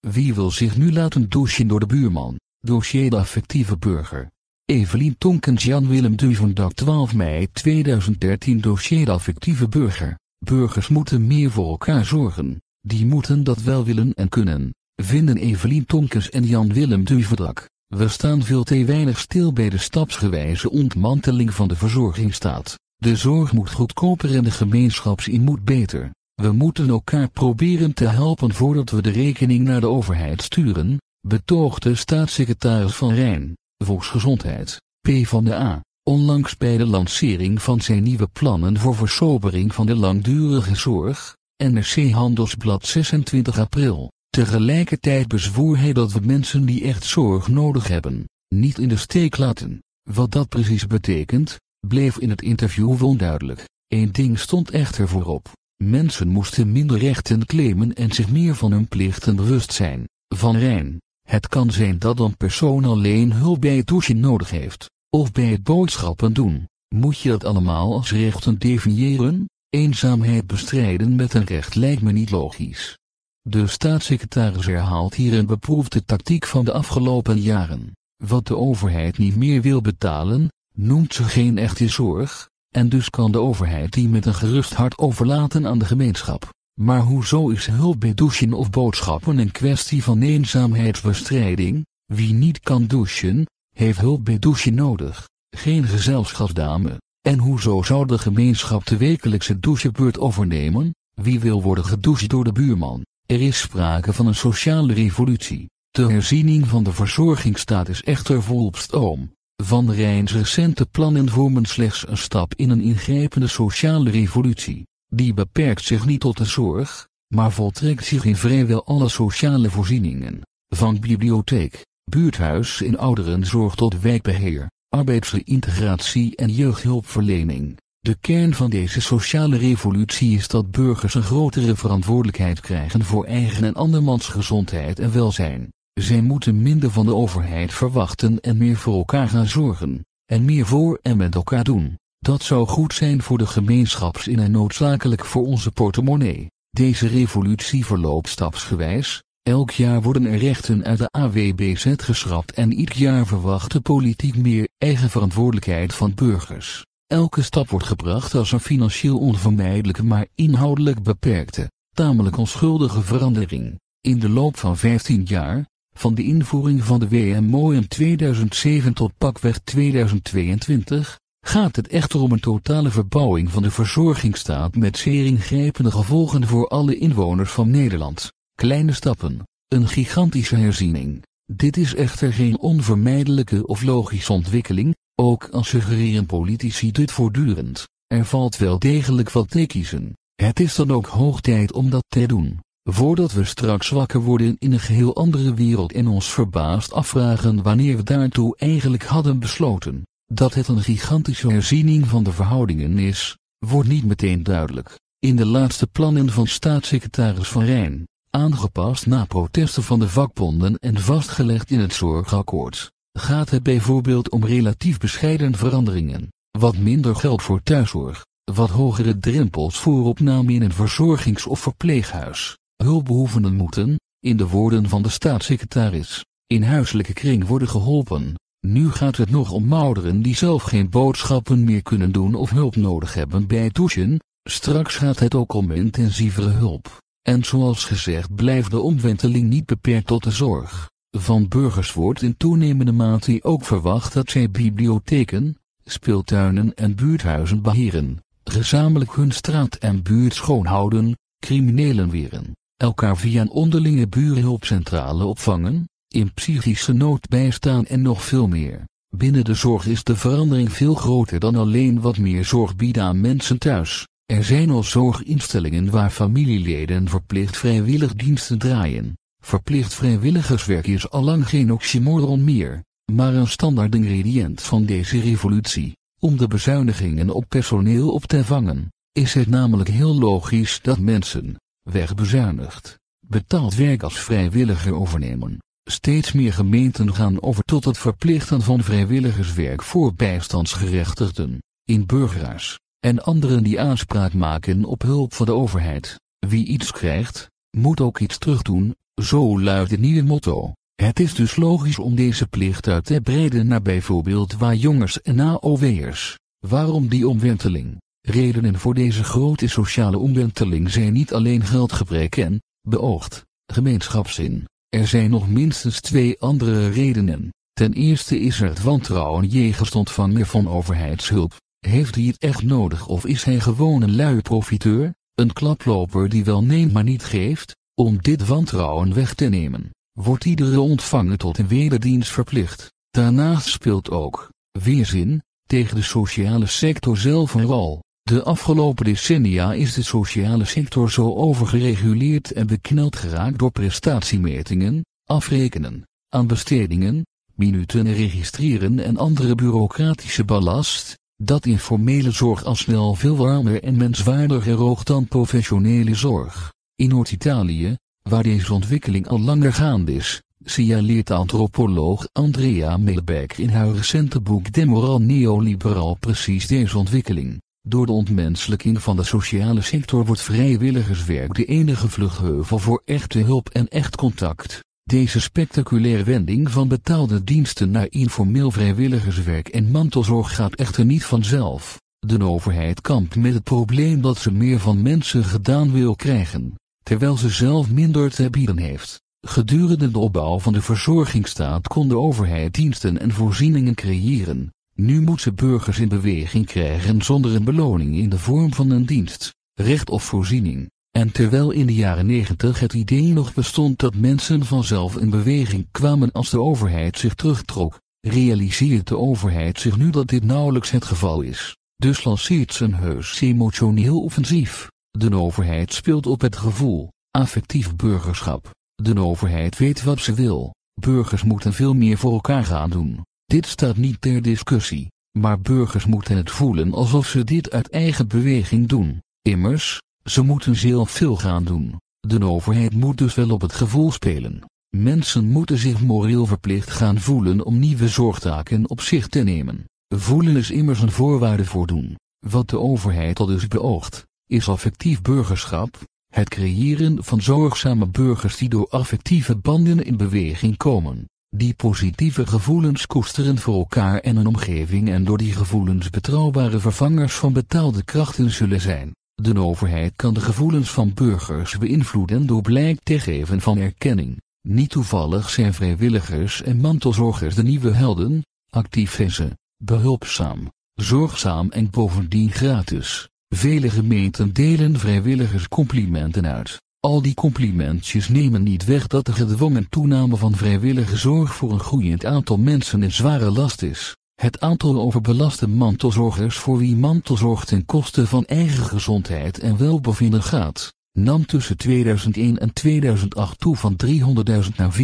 Wie wil zich nu laten douchen door de buurman? Dossier de affectieve burger. Evelien Tonkens Jan Willem Duvendak 12 mei 2013 Dossier de affectieve burger. Burgers moeten meer voor elkaar zorgen. Die moeten dat wel willen en kunnen, vinden Evelien Tonkens en Jan Willem Duvendak. We staan veel te weinig stil bij de stapsgewijze ontmanteling van de verzorgingsstaat. De zorg moet goedkoper en de gemeenschapsin moet beter. We moeten elkaar proberen te helpen voordat we de rekening naar de overheid sturen, betoogde staatssecretaris Van Rijn, Volksgezondheid, P van de A, onlangs bij de lancering van zijn nieuwe plannen voor versobering van de langdurige zorg, NRC Handelsblad 26 april. Tegelijkertijd bezwoer hij dat we mensen die echt zorg nodig hebben, niet in de steek laten. Wat dat precies betekent, bleef in het interview onduidelijk. Eén ding stond echter voorop. Mensen moesten minder rechten claimen en zich meer van hun plichten bewust zijn. Van Rijn. Het kan zijn dat een persoon alleen hulp bij het douchen nodig heeft, of bij het boodschappen doen. Moet je dat allemaal als rechten definiëren? Eenzaamheid bestrijden met een recht lijkt me niet logisch. De staatssecretaris herhaalt hier een beproefde tactiek van de afgelopen jaren. Wat de overheid niet meer wil betalen, noemt ze geen echte zorg, en dus kan de overheid die met een gerust hart overlaten aan de gemeenschap. Maar hoezo is hulp bij douchen of boodschappen een kwestie van eenzaamheidsbestrijding? Wie niet kan douchen, heeft hulp bij douchen nodig, geen gezelschapsdame. En hoezo zou de gemeenschap de wekelijkse douchebeurt overnemen? Wie wil worden gedoucht door de buurman? Er is sprake van een sociale revolutie. De herziening van de verzorgingsstaat is echter volop stoom. Van Rijns recente plannen vormen slechts een stap in een ingrijpende sociale revolutie. Die beperkt zich niet tot de zorg, maar voltrekt zich in vrijwel alle sociale voorzieningen. Van bibliotheek, buurthuis in ouderenzorg tot wijkbeheer, arbeidsreintegratie en jeugdhulpverlening. De kern van deze sociale revolutie is dat burgers een grotere verantwoordelijkheid krijgen voor eigen en andermans gezondheid en welzijn. Zij moeten minder van de overheid verwachten en meer voor elkaar gaan zorgen, en meer voor en met elkaar doen. Dat zou goed zijn voor de gemeenschapsin en noodzakelijk voor onze portemonnee. Deze revolutie verloopt stapsgewijs. Elk jaar worden er rechten uit de AWBZ geschrapt en ieder jaar verwacht de politiek meer eigen verantwoordelijkheid van burgers. Elke stap wordt gebracht als een financieel onvermijdelijke maar inhoudelijk beperkte, tamelijk onschuldige verandering. In de loop van 15 jaar, van de invoering van de WMO in 2007 tot pakweg 2022, gaat het echter om een totale verbouwing van de verzorgingsstaat met zeer ingrijpende gevolgen voor alle inwoners van Nederland. Kleine stappen, een gigantische herziening. Dit is echter geen onvermijdelijke of logische ontwikkeling, ook al suggereren politici dit voortdurend. Er valt wel degelijk wat te kiezen. Het is dan ook hoog tijd om dat te doen. Voordat we straks wakker worden in een geheel andere wereld en ons verbaasd afvragen wanneer we daartoe eigenlijk hadden besloten. Dat het een gigantische herziening van de verhoudingen is, wordt niet meteen duidelijk. In de laatste plannen van staatssecretaris Van Rijn, aangepast na protesten van de vakbonden en vastgelegd in het zorgakkoord, gaat het bijvoorbeeld om relatief bescheiden veranderingen, wat minder geld voor thuiszorg, wat hogere drempels voor opname in een verzorgings- of verpleeghuis, hulpbehoevenden moeten, in de woorden van de staatssecretaris, in huiselijke kring worden geholpen. Nu gaat het nog om ouderen die zelf geen boodschappen meer kunnen doen of hulp nodig hebben bij het douchen, straks gaat het ook om intensievere hulp. En zoals gezegd blijft de omwenteling niet beperkt tot de zorg. Van burgers wordt in toenemende mate ook verwacht dat zij bibliotheken, speeltuinen en buurthuizen beheren, gezamenlijk hun straat en buurt schoonhouden, criminelen weren, elkaar via een onderlinge burenhulpcentrale opvangen, in psychische nood bijstaan en nog veel meer. Binnen de zorg is de verandering veel groter dan alleen wat meer zorg bieden aan mensen thuis. Er zijn al zorginstellingen waar familieleden verplicht vrijwillig diensten draaien. Verplicht vrijwilligerswerk is allang geen oxymoron meer, maar een standaard ingrediënt van deze revolutie. Om de bezuinigingen op personeel op te vangen, is het namelijk heel logisch dat mensen, wegbezuinigd, betaald werk als vrijwilliger overnemen. Steeds meer gemeenten gaan over tot het verplichten van vrijwilligerswerk voor bijstandsgerechtigden, in burgeraars, en anderen die aanspraak maken op hulp van de overheid. Wie iets krijgt, moet ook iets terugdoen, zo luidt het nieuwe motto. Het is dus logisch om deze plicht uit te breiden naar bijvoorbeeld waar-jongers en AOW'ers. Waarom die omwenteling? Redenen voor deze grote sociale omwenteling zijn niet alleen geldgebrek en, beoogd, gemeenschapszin. Er zijn nog minstens twee andere redenen. Ten eerste is er het wantrouwen jegens ontvangen van overheidshulp. Heeft hij het echt nodig of is hij gewoon een luie profiteur, een klaploper die wel neemt maar niet geeft? Om dit wantrouwen weg te nemen, wordt iedere ontvanger tot een wederdienst verplicht. Daarnaast speelt ook, weerzin, tegen de sociale sector zelf een rol. De afgelopen decennia is de sociale sector zo overgereguleerd en bekneld geraakt door prestatiemetingen, afrekenen, aanbestedingen, minuten registreren en andere bureaucratische ballast, dat informele zorg al snel veel warmer en menswaardiger oogt dan professionele zorg. In Noord-Italië, waar deze ontwikkeling al langer gaande is, signaleert antropoloog Andrea Melbeck in haar recente boek De Moral Neoliberaal precies deze ontwikkeling. Door de ontmenselijking van de sociale sector wordt vrijwilligerswerk de enige vluchtheuvel voor echte hulp en echt contact. Deze spectaculaire wending van betaalde diensten naar informeel vrijwilligerswerk en mantelzorg gaat echter niet vanzelf. De overheid kampt met het probleem dat ze meer van mensen gedaan wil krijgen, terwijl ze zelf minder te bieden heeft. Gedurende de opbouw van de verzorgingsstaat kon de overheid diensten en voorzieningen creëren. Nu moet ze burgers in beweging krijgen zonder een beloning in de vorm van een dienst, recht of voorziening. En terwijl in de jaren negentig het idee nog bestond dat mensen vanzelf in beweging kwamen als de overheid zich terugtrok, realiseert de overheid zich nu dat dit nauwelijks het geval is. Dus lanceert ze een heus emotioneel offensief. De overheid speelt op het gevoel, affectief burgerschap. De overheid weet wat ze wil. Burgers moeten veel meer voor elkaar gaan doen. Dit staat niet ter discussie, maar burgers moeten het voelen alsof ze dit uit eigen beweging doen. Immers, ze moeten zelf veel gaan doen. De overheid moet dus wel op het gevoel spelen. Mensen moeten zich moreel verplicht gaan voelen om nieuwe zorgtaken op zich te nemen. Voelen is immers een voorwaarde voor doen. Wat de overheid al dus beoogt, is affectief burgerschap, het creëren van zorgzame burgers die door affectieve banden in beweging komen, die positieve gevoelens koesteren voor elkaar en een omgeving en door die gevoelens betrouwbare vervangers van betaalde krachten zullen zijn. De overheid kan de gevoelens van burgers beïnvloeden door blijk te geven van erkenning. Niet toevallig zijn vrijwilligers en mantelzorgers de nieuwe helden, actief ze, behulpzaam, zorgzaam en bovendien gratis. Vele gemeenten delen vrijwilligers complimenten uit. Al die complimentjes nemen niet weg dat de gedwongen toename van vrijwillige zorg voor een groeiend aantal mensen een zware last is. Het aantal overbelaste mantelzorgers voor wie mantelzorg ten koste van eigen gezondheid en welbevinden gaat, nam tussen 2001 en 2008 toe van 300.000 naar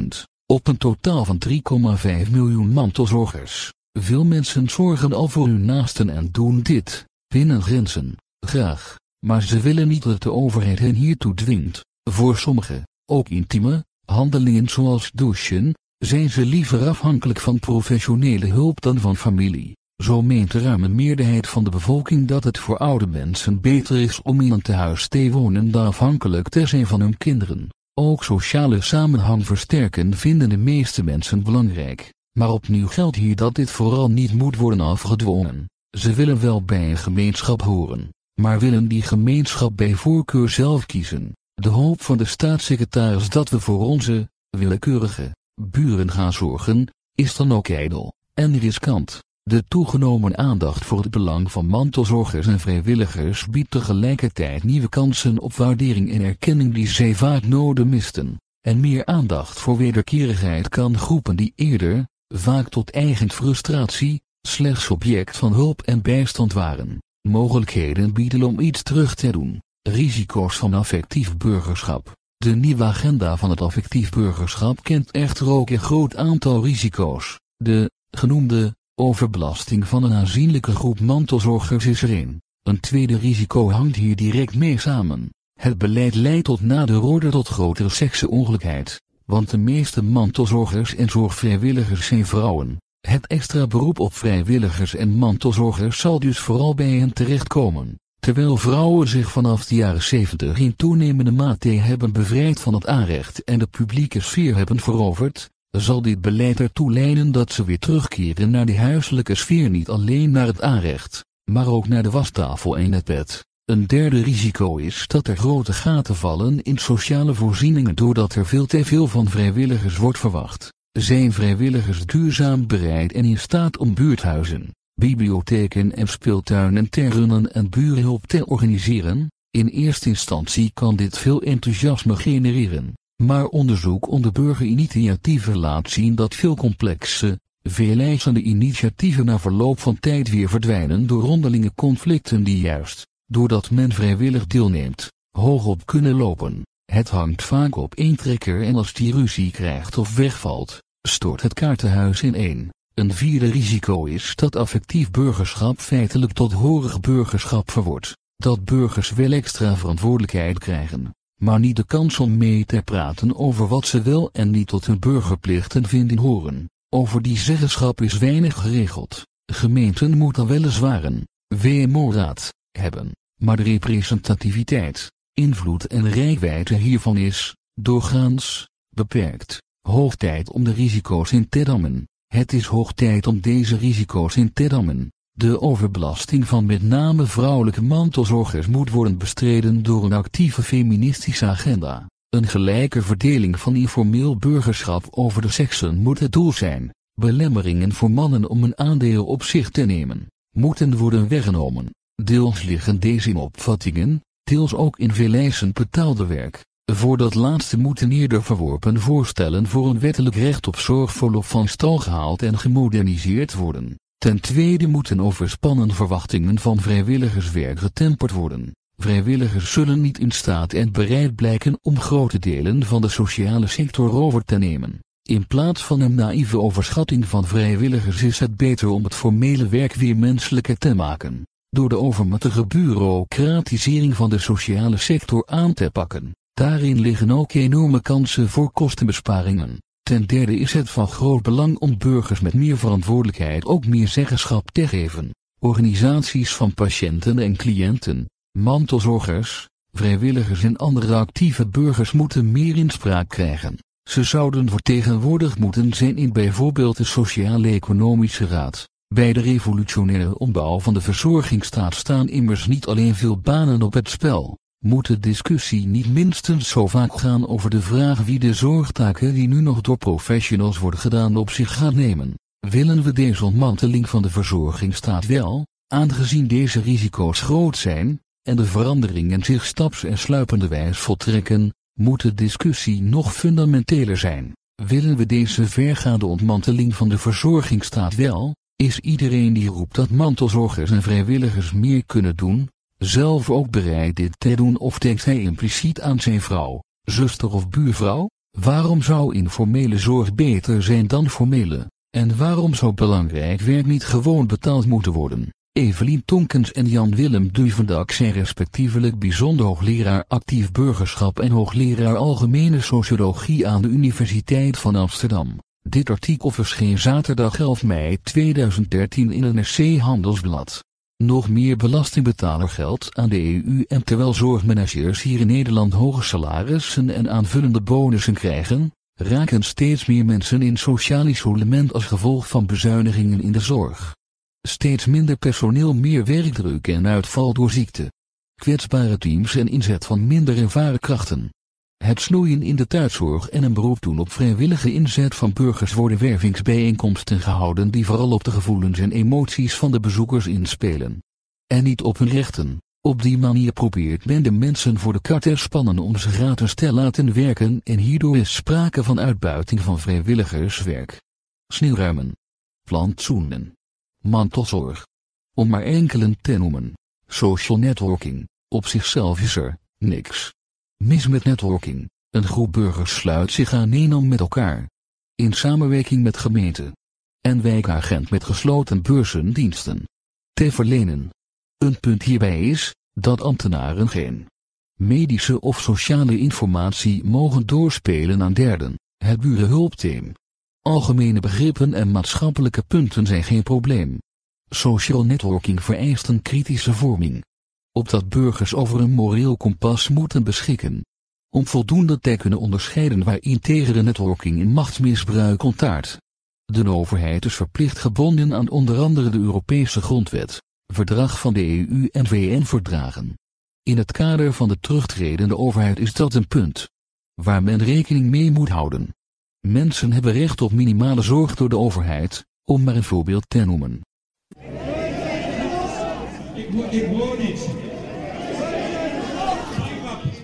450.000, op een totaal van 3,5 miljoen mantelzorgers. Veel mensen zorgen al voor hun naasten en doen dit, binnen grenzen, graag, maar ze willen niet dat de overheid hen hiertoe dwingt. Voor sommigen, ook intieme, handelingen zoals douchen, zijn ze liever afhankelijk van professionele hulp dan van familie. Zo meent de ruime meerderheid van de bevolking dat het voor oude mensen beter is om in een tehuis te wonen dan afhankelijk te zijn van hun kinderen. Ook sociale samenhang versterken vinden de meeste mensen belangrijk, maar opnieuw geldt hier dat dit vooral niet moet worden afgedwongen. Ze willen wel bij een gemeenschap horen, maar willen die gemeenschap bij voorkeur zelf kiezen. De hoop van de staatssecretaris dat we voor onze, willekeurige, buren gaan zorgen, is dan ook ijdel en riskant. De toegenomen aandacht voor het belang van mantelzorgers en vrijwilligers biedt tegelijkertijd nieuwe kansen op waardering en erkenning die zij vaak nodig misten. En meer aandacht voor wederkerigheid kan groepen die eerder, vaak tot eigen frustratie, slechts object van hulp en bijstand waren, mogelijkheden bieden om iets terug te doen. Risico's van affectief burgerschap. De nieuwe agenda van het affectief burgerschap kent echter ook een groot aantal risico's. De, genoemde, overbelasting van een aanzienlijke groep mantelzorgers is er een. Een tweede risico hangt hier direct mee samen. Het beleid leidt tot na de tot grotere seksenongelijkheid, want de meeste mantelzorgers en zorgvrijwilligers zijn vrouwen. Het extra beroep op vrijwilligers en mantelzorgers zal dus vooral bij hen terechtkomen. Terwijl vrouwen zich vanaf de jaren 70 in toenemende mate hebben bevrijd van het aanrecht en de publieke sfeer hebben veroverd, zal dit beleid ertoe leiden dat ze weer terugkeren naar de huiselijke sfeer niet alleen naar het aanrecht, maar ook naar de wastafel en het bed. Een derde risico is dat er grote gaten vallen in sociale voorzieningen doordat er veel te veel van vrijwilligers wordt verwacht. Zijn vrijwilligers duurzaam bereid en in staat om buurthuizen, bibliotheken en speeltuinen te runnen en burenhulp te organiseren? In eerste instantie kan dit veel enthousiasme genereren, maar onderzoek onder burgerinitiatieven laat zien dat veel complexe, veelijzende initiatieven na verloop van tijd weer verdwijnen door rondelinge conflicten die juist, doordat men vrijwillig deelneemt, hoogop kunnen lopen. Het hangt vaak op één trekker en als die ruzie krijgt of wegvalt, stort het kaartenhuis in één. Een vierde risico is dat affectief burgerschap feitelijk tot horig burgerschap verwordt. Dat burgers wel extra verantwoordelijkheid krijgen, maar niet de kans om mee te praten over wat ze wel en niet tot hun burgerplichten vinden horen. Over die zeggenschap is weinig geregeld. Gemeenten moeten weliswaar een WMO-raad hebben, maar de representativiteit, invloed en rijkwijde hiervan is, doorgaans, beperkt. Hoog tijd om de risico's in te dammen. Het is hoog tijd om deze risico's in te dammen. De overbelasting van met name vrouwelijke mantelzorgers moet worden bestreden door een actieve feministische agenda. Een gelijke verdeling van informeel burgerschap over de seksen moet het doel zijn. Belemmeringen voor mannen om een aandeel op zich te nemen, moeten worden weggenomen. Deels liggen deze opvattingen, deels ook in veel betaalde werk. Voor dat laatste moeten eerder verworpen voorstellen voor een wettelijk recht op zorg van stal gehaald en gemoderniseerd worden. Ten tweede moeten overspannen verwachtingen van vrijwilligerswerk getemperd worden. Vrijwilligers zullen niet in staat en bereid blijken om grote delen van de sociale sector over te nemen. In plaats van een naïeve overschatting van vrijwilligers is het beter om het formele werk weer menselijker te maken, door de overmatige bureaucratisering van de sociale sector aan te pakken. Daarin liggen ook enorme kansen voor kostenbesparingen. Ten derde is het van groot belang om burgers met meer verantwoordelijkheid ook meer zeggenschap te geven. Organisaties van patiënten en cliënten, mantelzorgers, vrijwilligers en andere actieve burgers moeten meer inspraak krijgen. Ze zouden vertegenwoordigd moeten zijn in bijvoorbeeld de Sociaal-Economische Raad. Bij de revolutionaire ombouw van de verzorgingsstaat staan immers niet alleen veel banen op het spel, moet de discussie niet minstens zo vaak gaan over de vraag wie de zorgtaken die nu nog door professionals worden gedaan op zich gaat nemen. Willen we deze ontmanteling van de verzorgingsstaat wel, aangezien deze risico's groot zijn, en de veranderingen zich staps- en sluipende wijs voltrekken, moet de discussie nog fundamenteler zijn. Willen we deze vergaande ontmanteling van de verzorgingsstaat wel, is iedereen die roept dat mantelzorgers en vrijwilligers meer kunnen doen, zelf ook bereid dit te doen of denkt hij impliciet aan zijn vrouw, zuster of buurvrouw? Waarom zou informele zorg beter zijn dan formele? En waarom zou belangrijk werk niet gewoon betaald moeten worden? Evelien Tonkens en Jan-Willem Duvendak zijn respectievelijk bijzonder hoogleraar actief burgerschap en hoogleraar algemene sociologie aan de Universiteit van Amsterdam. Dit artikel verscheen zaterdag 11 mei 2013 in NRC Handelsblad. Nog meer belastingbetalergeld aan de EU en terwijl zorgmanagers hier in Nederland hoge salarissen en aanvullende bonussen krijgen, raken steeds meer mensen in sociaal isolement als gevolg van bezuinigingen in de zorg. Steeds minder personeel, meer werkdruk en uitval door ziekte. Kwetsbare teams en inzet van minder ervaren krachten. Het snoeien in de thuiszorg en een beroep doen op vrijwillige inzet van burgers worden wervingsbijeenkomsten gehouden die vooral op de gevoelens en emoties van de bezoekers inspelen. En niet op hun rechten. Op die manier probeert men de mensen voor de kat te spannen om ze gratis te laten werken en hierdoor is sprake van uitbuiting van vrijwilligerswerk. Sneeuwruimen. Plantsoenen. Mantelzorg. Om maar enkelen te noemen. Social networking. Op zichzelf is er niks mis met networking. Een groep burgers sluit zich aan een met elkaar. In samenwerking met gemeente. En wijkagent met gesloten beurzendiensten. Te verlenen. Een punt hierbij is, dat ambtenaren geen Medische of sociale informatie mogen doorspelen aan derden, het burenhulpteam. Algemene begrippen en maatschappelijke punten zijn geen probleem. Social networking vereist een kritische vorming. Opdat burgers over een moreel kompas moeten beschikken. Om voldoende te kunnen onderscheiden waar integere networking in machtsmisbruik ontaart. De overheid is verplicht gebonden aan onder andere de Europese grondwet, verdrag van de EU en VN-verdragen. In het kader van de terugtredende overheid is dat een punt waar men rekening mee moet houden. Mensen hebben recht op minimale zorg door de overheid, om maar een voorbeeld te noemen.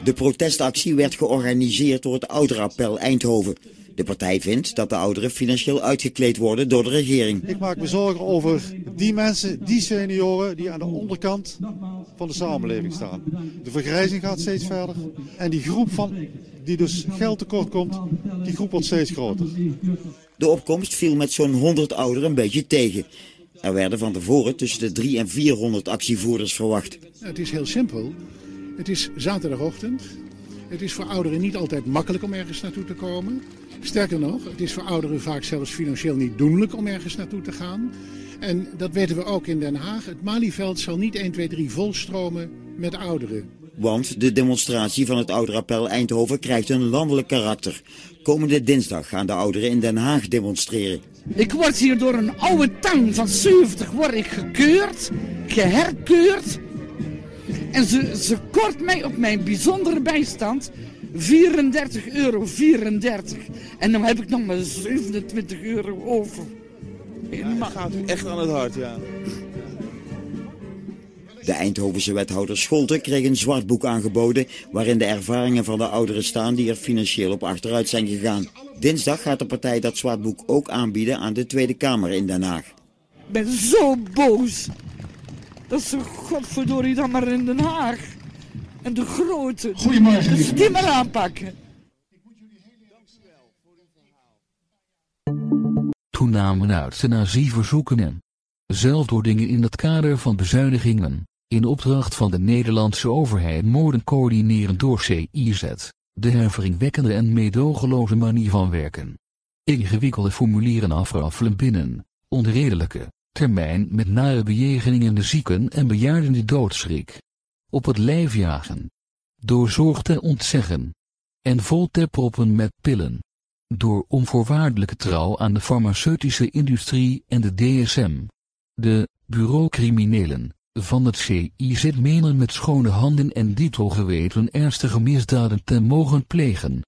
De protestactie werd georganiseerd door het Ouderappel Eindhoven. De partij vindt dat de ouderen financieel uitgekleed worden door de regering. Ik maak me zorgen over die mensen, die senioren die aan de onderkant van de samenleving staan. De vergrijzing gaat steeds verder en die groep van die dus geld tekort komt, die groep wordt steeds groter. De opkomst viel met zo'n 100 ouderen een beetje tegen. Er werden van tevoren tussen de 300 en 400 actievoerders verwacht. Het is heel simpel. Het is zaterdagochtend. Het is voor ouderen niet altijd makkelijk om ergens naartoe te komen. Sterker nog, het is voor ouderen vaak zelfs financieel niet doenlijk om ergens naartoe te gaan. En dat weten we ook in Den Haag. Het Malieveld zal niet 1, 2, 3 volstromen met ouderen. Want de demonstratie van het Ouderappel Eindhoven krijgt een landelijk karakter. Komende dinsdag gaan de ouderen in Den Haag demonstreren. Ik word hier door een oude tang van 70 word ik gekeurd, geherkeurd. En ze, ze kort mij op mijn bijzondere bijstand 34 euro 34. En dan heb ik nog maar 27 euro over. Ja, gaat u echt aan het hart, ja. De Eindhovense wethouder Scholten kreeg een zwart boek aangeboden... waarin de ervaringen van de ouderen staan die er financieel op achteruit zijn gegaan. Dinsdag gaat de partij dat zwart boek ook aanbieden aan de Tweede Kamer in Den Haag. Ik ben zo boos. Dat ze godverdorie dan maar in Den Haag. En de grote. Goedemorgen. Dat ze die maar aanpakken. Toen namen euthanasieverzoeken en zelfdodingen in het kader van bezuinigingen, in opdracht van de Nederlandse overheid moorden coördineren door CIZ, de herveringwekkende en meedogenloze manier van werken. Ingewikkelde formulieren afraffelen binnen, onredelijke, termijn met nare bejegeningen de zieken en bejaarden die doodschrik. Op het lijf jagen. Door zorg te ontzeggen. En vol te proppen met pillen. Door onvoorwaardelijke trouw aan de farmaceutische industrie en de DSM. De bureaucriminelen van het CIZ menen met schone handen en dito geweten ernstige misdaden te mogen plegen.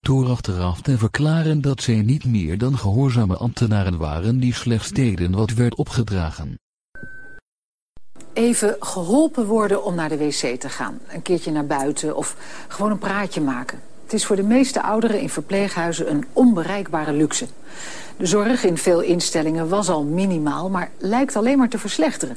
Door achteraf te verklaren dat zij niet meer dan gehoorzame ambtenaren waren die slechts deden wat werd opgedragen. Even geholpen worden om naar de wc te gaan. Een keertje naar buiten of gewoon een praatje maken. Het is voor de meeste ouderen in verpleeghuizen een onbereikbare luxe. De zorg in veel instellingen was al minimaal, maar lijkt alleen maar te verslechteren.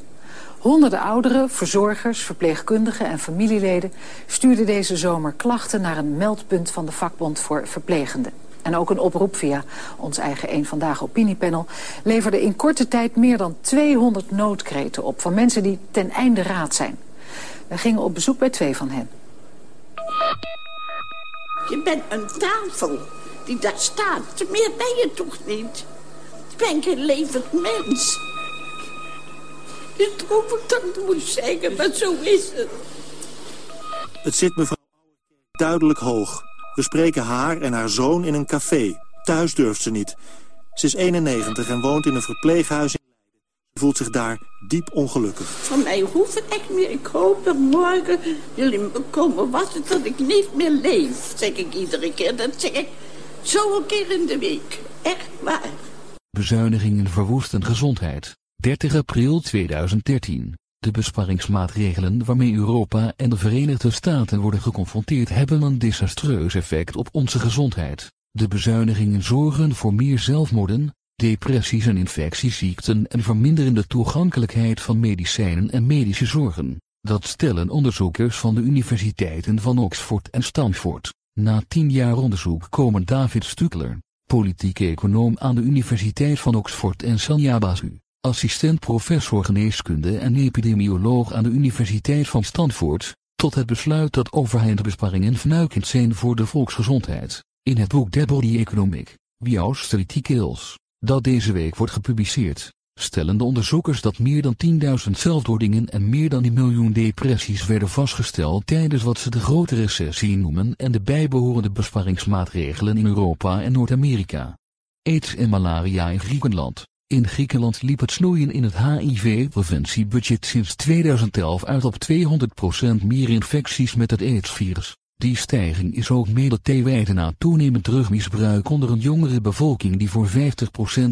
Honderden ouderen, verzorgers, verpleegkundigen en familieleden... stuurden deze zomer klachten naar een meldpunt van de vakbond voor verplegenden. En ook een oproep via ons eigen Eén Vandaag opiniepanel... leverde in korte tijd meer dan 200 noodkreten op... van mensen die ten einde raad zijn. We gingen op bezoek bij twee van hen. Je bent een tafel die daar staat. Meer ben je toch niet? Je bent geen levend mens. Het is over dat ik moet zeggen, maar zo is het. Het zit mevrouw duidelijk hoog. We spreken haar en haar zoon in een café. Thuis durft ze niet. Ze is 91 en woont in een verpleeghuis in Leiden. Ze voelt zich daar diep ongelukkig. Van mij hoeft het echt meer. Ik hoop dat morgen jullie me komen wachten dat ik niet meer leef. Zeg ik iedere keer. Dat zeg ik zo een keer in de week. Echt waar. Bezuinigingen verwoesten gezondheid. 30 april 2013. De besparingsmaatregelen waarmee Europa en de Verenigde Staten worden geconfronteerd hebben een desastreus effect op onze gezondheid. De bezuinigingen zorgen voor meer zelfmoorden, depressies en infectieziekten en verminderen de toegankelijkheid van medicijnen en medische zorgen. Dat stellen onderzoekers van de universiteiten van Oxford en Stanford. Na tien jaar onderzoek komen David Stukler, politiek econoom aan de Universiteit van Oxford en Sanja Basu, assistent professor geneeskunde en epidemioloog aan de Universiteit van Stanford, tot het besluit dat overheidsbesparingen fnuikend zijn voor de volksgezondheid. In het boek The Body Economic, wie Austerity Kills, dat deze week wordt gepubliceerd, stellen de onderzoekers dat meer dan 10.000 zelfdodingen en meer dan een miljoen depressies werden vastgesteld tijdens wat ze de grote recessie noemen en de bijbehorende besparingsmaatregelen in Europa en Noord-Amerika. AIDS en malaria in Griekenland. In Griekenland liep het snoeien in het HIV-preventiebudget sinds 2011 uit op 200% meer infecties met het AIDS-virus. Die stijging is ook mede te wijten aan toenemend drugmisbruik onder een jongere bevolking die voor 50%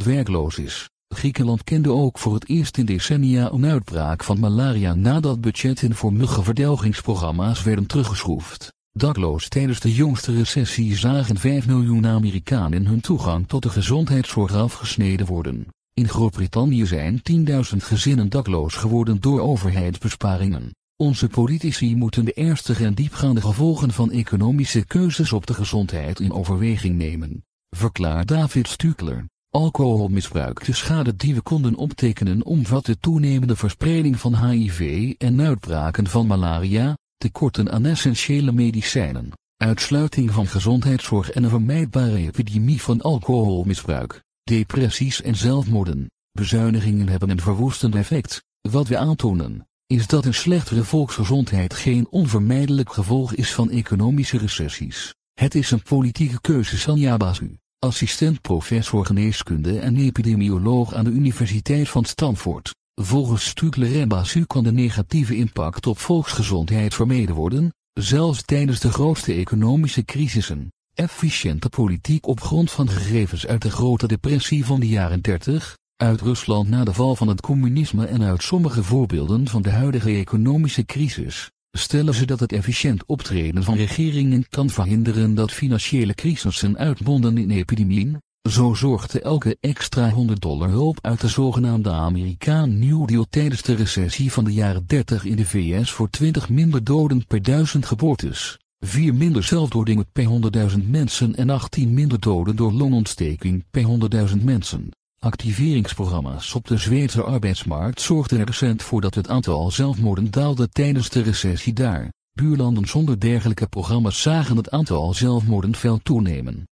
werkloos is. Griekenland kende ook voor het eerst in decennia een uitbraak van malaria nadat budgetten voor muggenverdelgingsprogramma's werden teruggeschroefd. Dakloos tijdens de jongste recessie zagen 5 miljoen Amerikanen hun toegang tot de gezondheidszorg afgesneden worden. In Groot-Brittannië zijn 10.000 gezinnen dakloos geworden door overheidsbesparingen. Onze politici moeten de ernstige en diepgaande gevolgen van economische keuzes op de gezondheid in overweging nemen, verklaart David Stukler. Alcoholmisbruik De schade die we konden optekenen omvat de toenemende verspreiding van HIV en uitbraken van malaria, tekorten aan essentiële medicijnen, uitsluiting van gezondheidszorg en een vermijdbare epidemie van alcoholmisbruik, depressies en zelfmoorden. Bezuinigingen hebben een verwoestend effect. Wat we aantonen, is dat een slechtere volksgezondheid geen onvermijdelijk gevolg is van economische recessies. Het is een politieke keuze Sanja Basu assistent professor geneeskunde en epidemioloog aan de Universiteit van Stanford. Volgens Stugler en Basu kan de negatieve impact op volksgezondheid vermeden worden, zelfs tijdens de grootste economische crisissen. Efficiënte politiek op grond van gegevens uit de grote depressie van de jaren 30, uit Rusland na de val van het communisme en uit sommige voorbeelden van de huidige economische crisis, stellen ze dat het efficiënt optreden van regeringen kan verhinderen dat financiële crisissen uitmonden in epidemieën. Zo zorgde elke extra 100 dollar hulp uit de zogenaamde Amerikaan New Deal tijdens de recessie van de jaren 30 in de VS voor 20 minder doden per duizend geboortes, 4 minder zelfdodingen per 100.000 mensen en 18 minder doden door longontsteking per 100.000 mensen. Activeringsprogramma's op de Zweedse arbeidsmarkt zorgden er recent voor dat het aantal zelfmoorden daalde tijdens de recessie daar. Buurlanden zonder dergelijke programma's zagen het aantal zelfmoorden veel toenemen.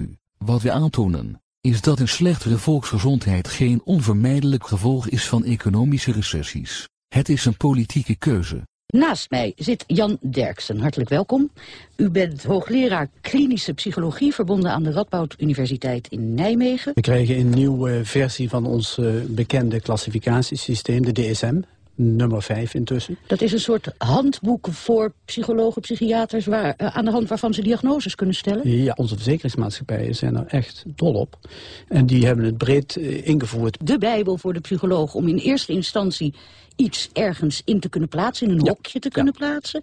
u, wat we aantonen, is dat een slechtere volksgezondheid geen onvermijdelijk gevolg is van economische recessies. Het is een politieke keuze. Naast mij zit Jan Derksen. Hartelijk welkom. U bent hoogleraar klinische psychologie verbonden aan de Radboud Universiteit in Nijmegen. We krijgen een nieuwe versie van ons uh, bekende klassificatiesysteem, de DSM nummer 5 intussen. Dat is een soort handboek voor psychologen, psychiaters... Waar, uh, aan de hand waarvan ze diagnoses kunnen stellen? Ja, onze verzekeringsmaatschappijen zijn er echt dol op. En die hebben het breed ingevoerd. De bijbel voor de psycholoog om in eerste instantie iets ergens in te kunnen plaatsen... in een ja. hokje te kunnen ja. plaatsen.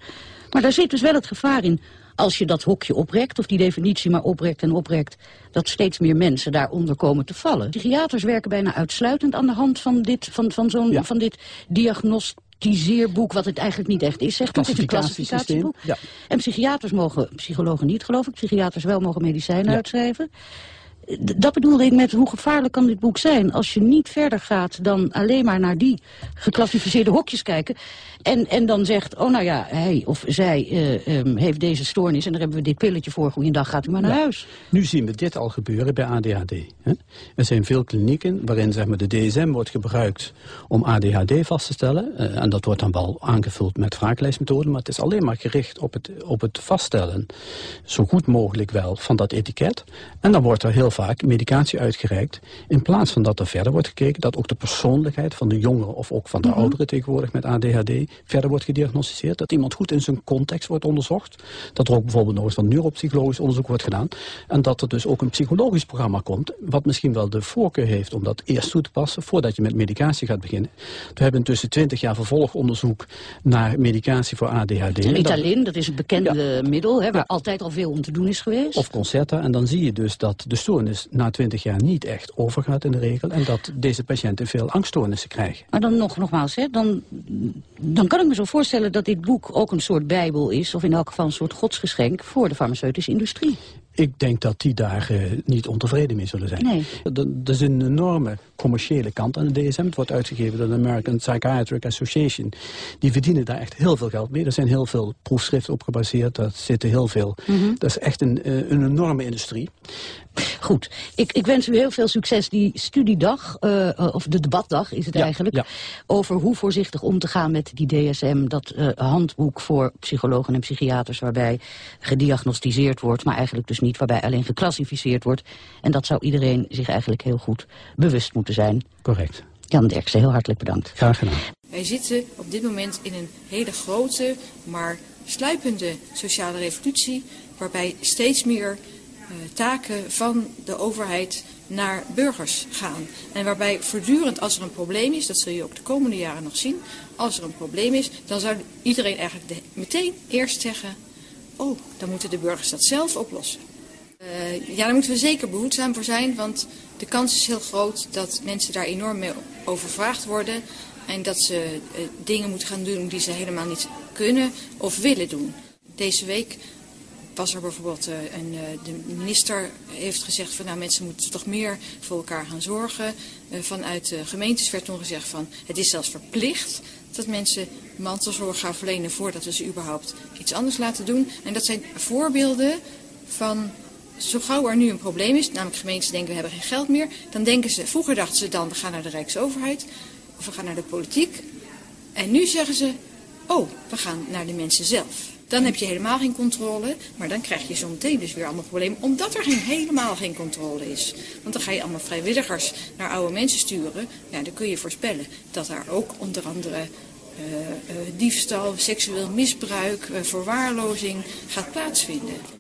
Maar daar zit dus wel het gevaar in als je dat hokje oprekt, of die definitie maar oprekt en oprekt, dat steeds meer mensen daaronder komen te vallen. Psychiaters werken bijna uitsluitend aan de hand van dit, van, van zo'n, ja. van dit diagnostiseerboek, wat het eigenlijk niet echt is, zegt Het is een klassificatieboek. Ja. En psychiaters mogen, psychologen niet geloof ik, psychiaters wel mogen medicijnen ja. uitschrijven dat bedoelde ik met hoe gevaarlijk kan dit boek zijn... als je niet verder gaat dan alleen maar naar die geclassificeerde hokjes kijken... en, en dan zegt, oh nou ja, hij of zij uh, um, heeft deze stoornis... en daar hebben we dit pilletje voor, goeiedag, gaat u maar naar ja. huis. Nu zien we dit al gebeuren bij ADHD. Hè? Er zijn veel klinieken waarin zeg maar, de DSM wordt gebruikt om ADHD vast te stellen... Uh, en dat wordt dan wel aangevuld met vragenlijstmethoden... maar het is alleen maar gericht op het, op het vaststellen... zo goed mogelijk wel van dat etiket. En dan wordt er heel vaak medicatie uitgereikt. In plaats van dat er verder wordt gekeken dat ook de persoonlijkheid van de jongeren of ook van de mm -hmm. ouderen tegenwoordig met ADHD verder wordt gediagnosticeerd. Dat iemand goed in zijn context wordt onderzocht. Dat er ook bijvoorbeeld nog eens van neuropsychologisch onderzoek wordt gedaan. En dat er dus ook een psychologisch programma komt wat misschien wel de voorkeur heeft om dat eerst toe te passen voordat je met medicatie gaat beginnen. We hebben intussen 20 jaar vervolgonderzoek naar medicatie voor ADHD. Ritalin, dat, dat is een bekende ja. middel hè, waar ja. altijd al veel om te doen is geweest. Of Concerta. En dan zie je dus dat de stoornis na 20 jaar niet echt overgaat in de regel... en dat deze patiënten veel angststoornissen krijgen. Maar dan nog, nogmaals, hè, dan, dan kan ik me zo voorstellen dat dit boek ook een soort bijbel is... of in elk geval een soort godsgeschenk voor de farmaceutische industrie. Ik denk dat die daar uh, niet ontevreden mee zullen zijn. Nee. Er is een enorme commerciële kant aan de DSM. Het wordt uitgegeven door de American Psychiatric Association. Die verdienen daar echt heel veel geld mee. Er zijn heel veel proefschriften op gebaseerd. Daar zitten heel veel... Mm -hmm. Dat is echt een, uh, een enorme industrie. Goed, ik, ik, wens u heel veel succes. Die studiedag, uh, of de debatdag is het ja, eigenlijk... Ja. over hoe voorzichtig om te gaan met die DSM... dat uh, handboek voor psychologen en psychiaters... waarbij gediagnosticeerd wordt, maar eigenlijk dus niet... waarbij alleen geclassificeerd wordt. En dat zou iedereen zich eigenlijk heel goed bewust moeten zijn. Correct. Jan Derksen, heel hartelijk bedankt. Graag gedaan. Wij zitten op dit moment in een hele grote, maar sluipende sociale revolutie... waarbij steeds meer uh, taken van de overheid naar burgers gaan. En waarbij voortdurend als er een probleem is, dat zul je ook de komende jaren nog zien... als er een probleem is, dan zou iedereen eigenlijk de, meteen eerst zeggen... oh, dan moeten de burgers dat zelf oplossen. Uh, ja, daar moeten we zeker behoedzaam voor zijn, want de kans is heel groot dat mensen daar enorm mee overvraagd worden en dat ze uh, dingen moeten gaan doen die ze helemaal niet kunnen of willen doen. Deze week was er bijvoorbeeld uh, een, de minister heeft gezegd van nou mensen moeten toch meer voor elkaar gaan zorgen. vanuit de gemeentes werd toen gezegd van het is zelfs verplicht dat mensen mantelzorg gaan verlenen voordat we ze überhaupt iets anders laten doen. En dat zijn voorbeelden van zo gauw er nu een probleem is, namelijk gemeentes denken we hebben geen geld meer, dan denken ze, vroeger dachten ze dan we gaan naar de Rijksoverheid of we gaan naar de politiek. En nu zeggen ze, oh, we gaan naar de mensen zelf. Dan heb je helemaal geen controle, maar dan krijg je zo meteen dus weer allemaal problemen, omdat er geen, helemaal geen controle is. Want dan ga je allemaal vrijwilligers naar oude mensen sturen. Ja, dan kun je voorspellen dat daar ook onder andere uh, uh, diefstal, seksueel misbruik, uh, verwaarlozing gaat plaatsvinden.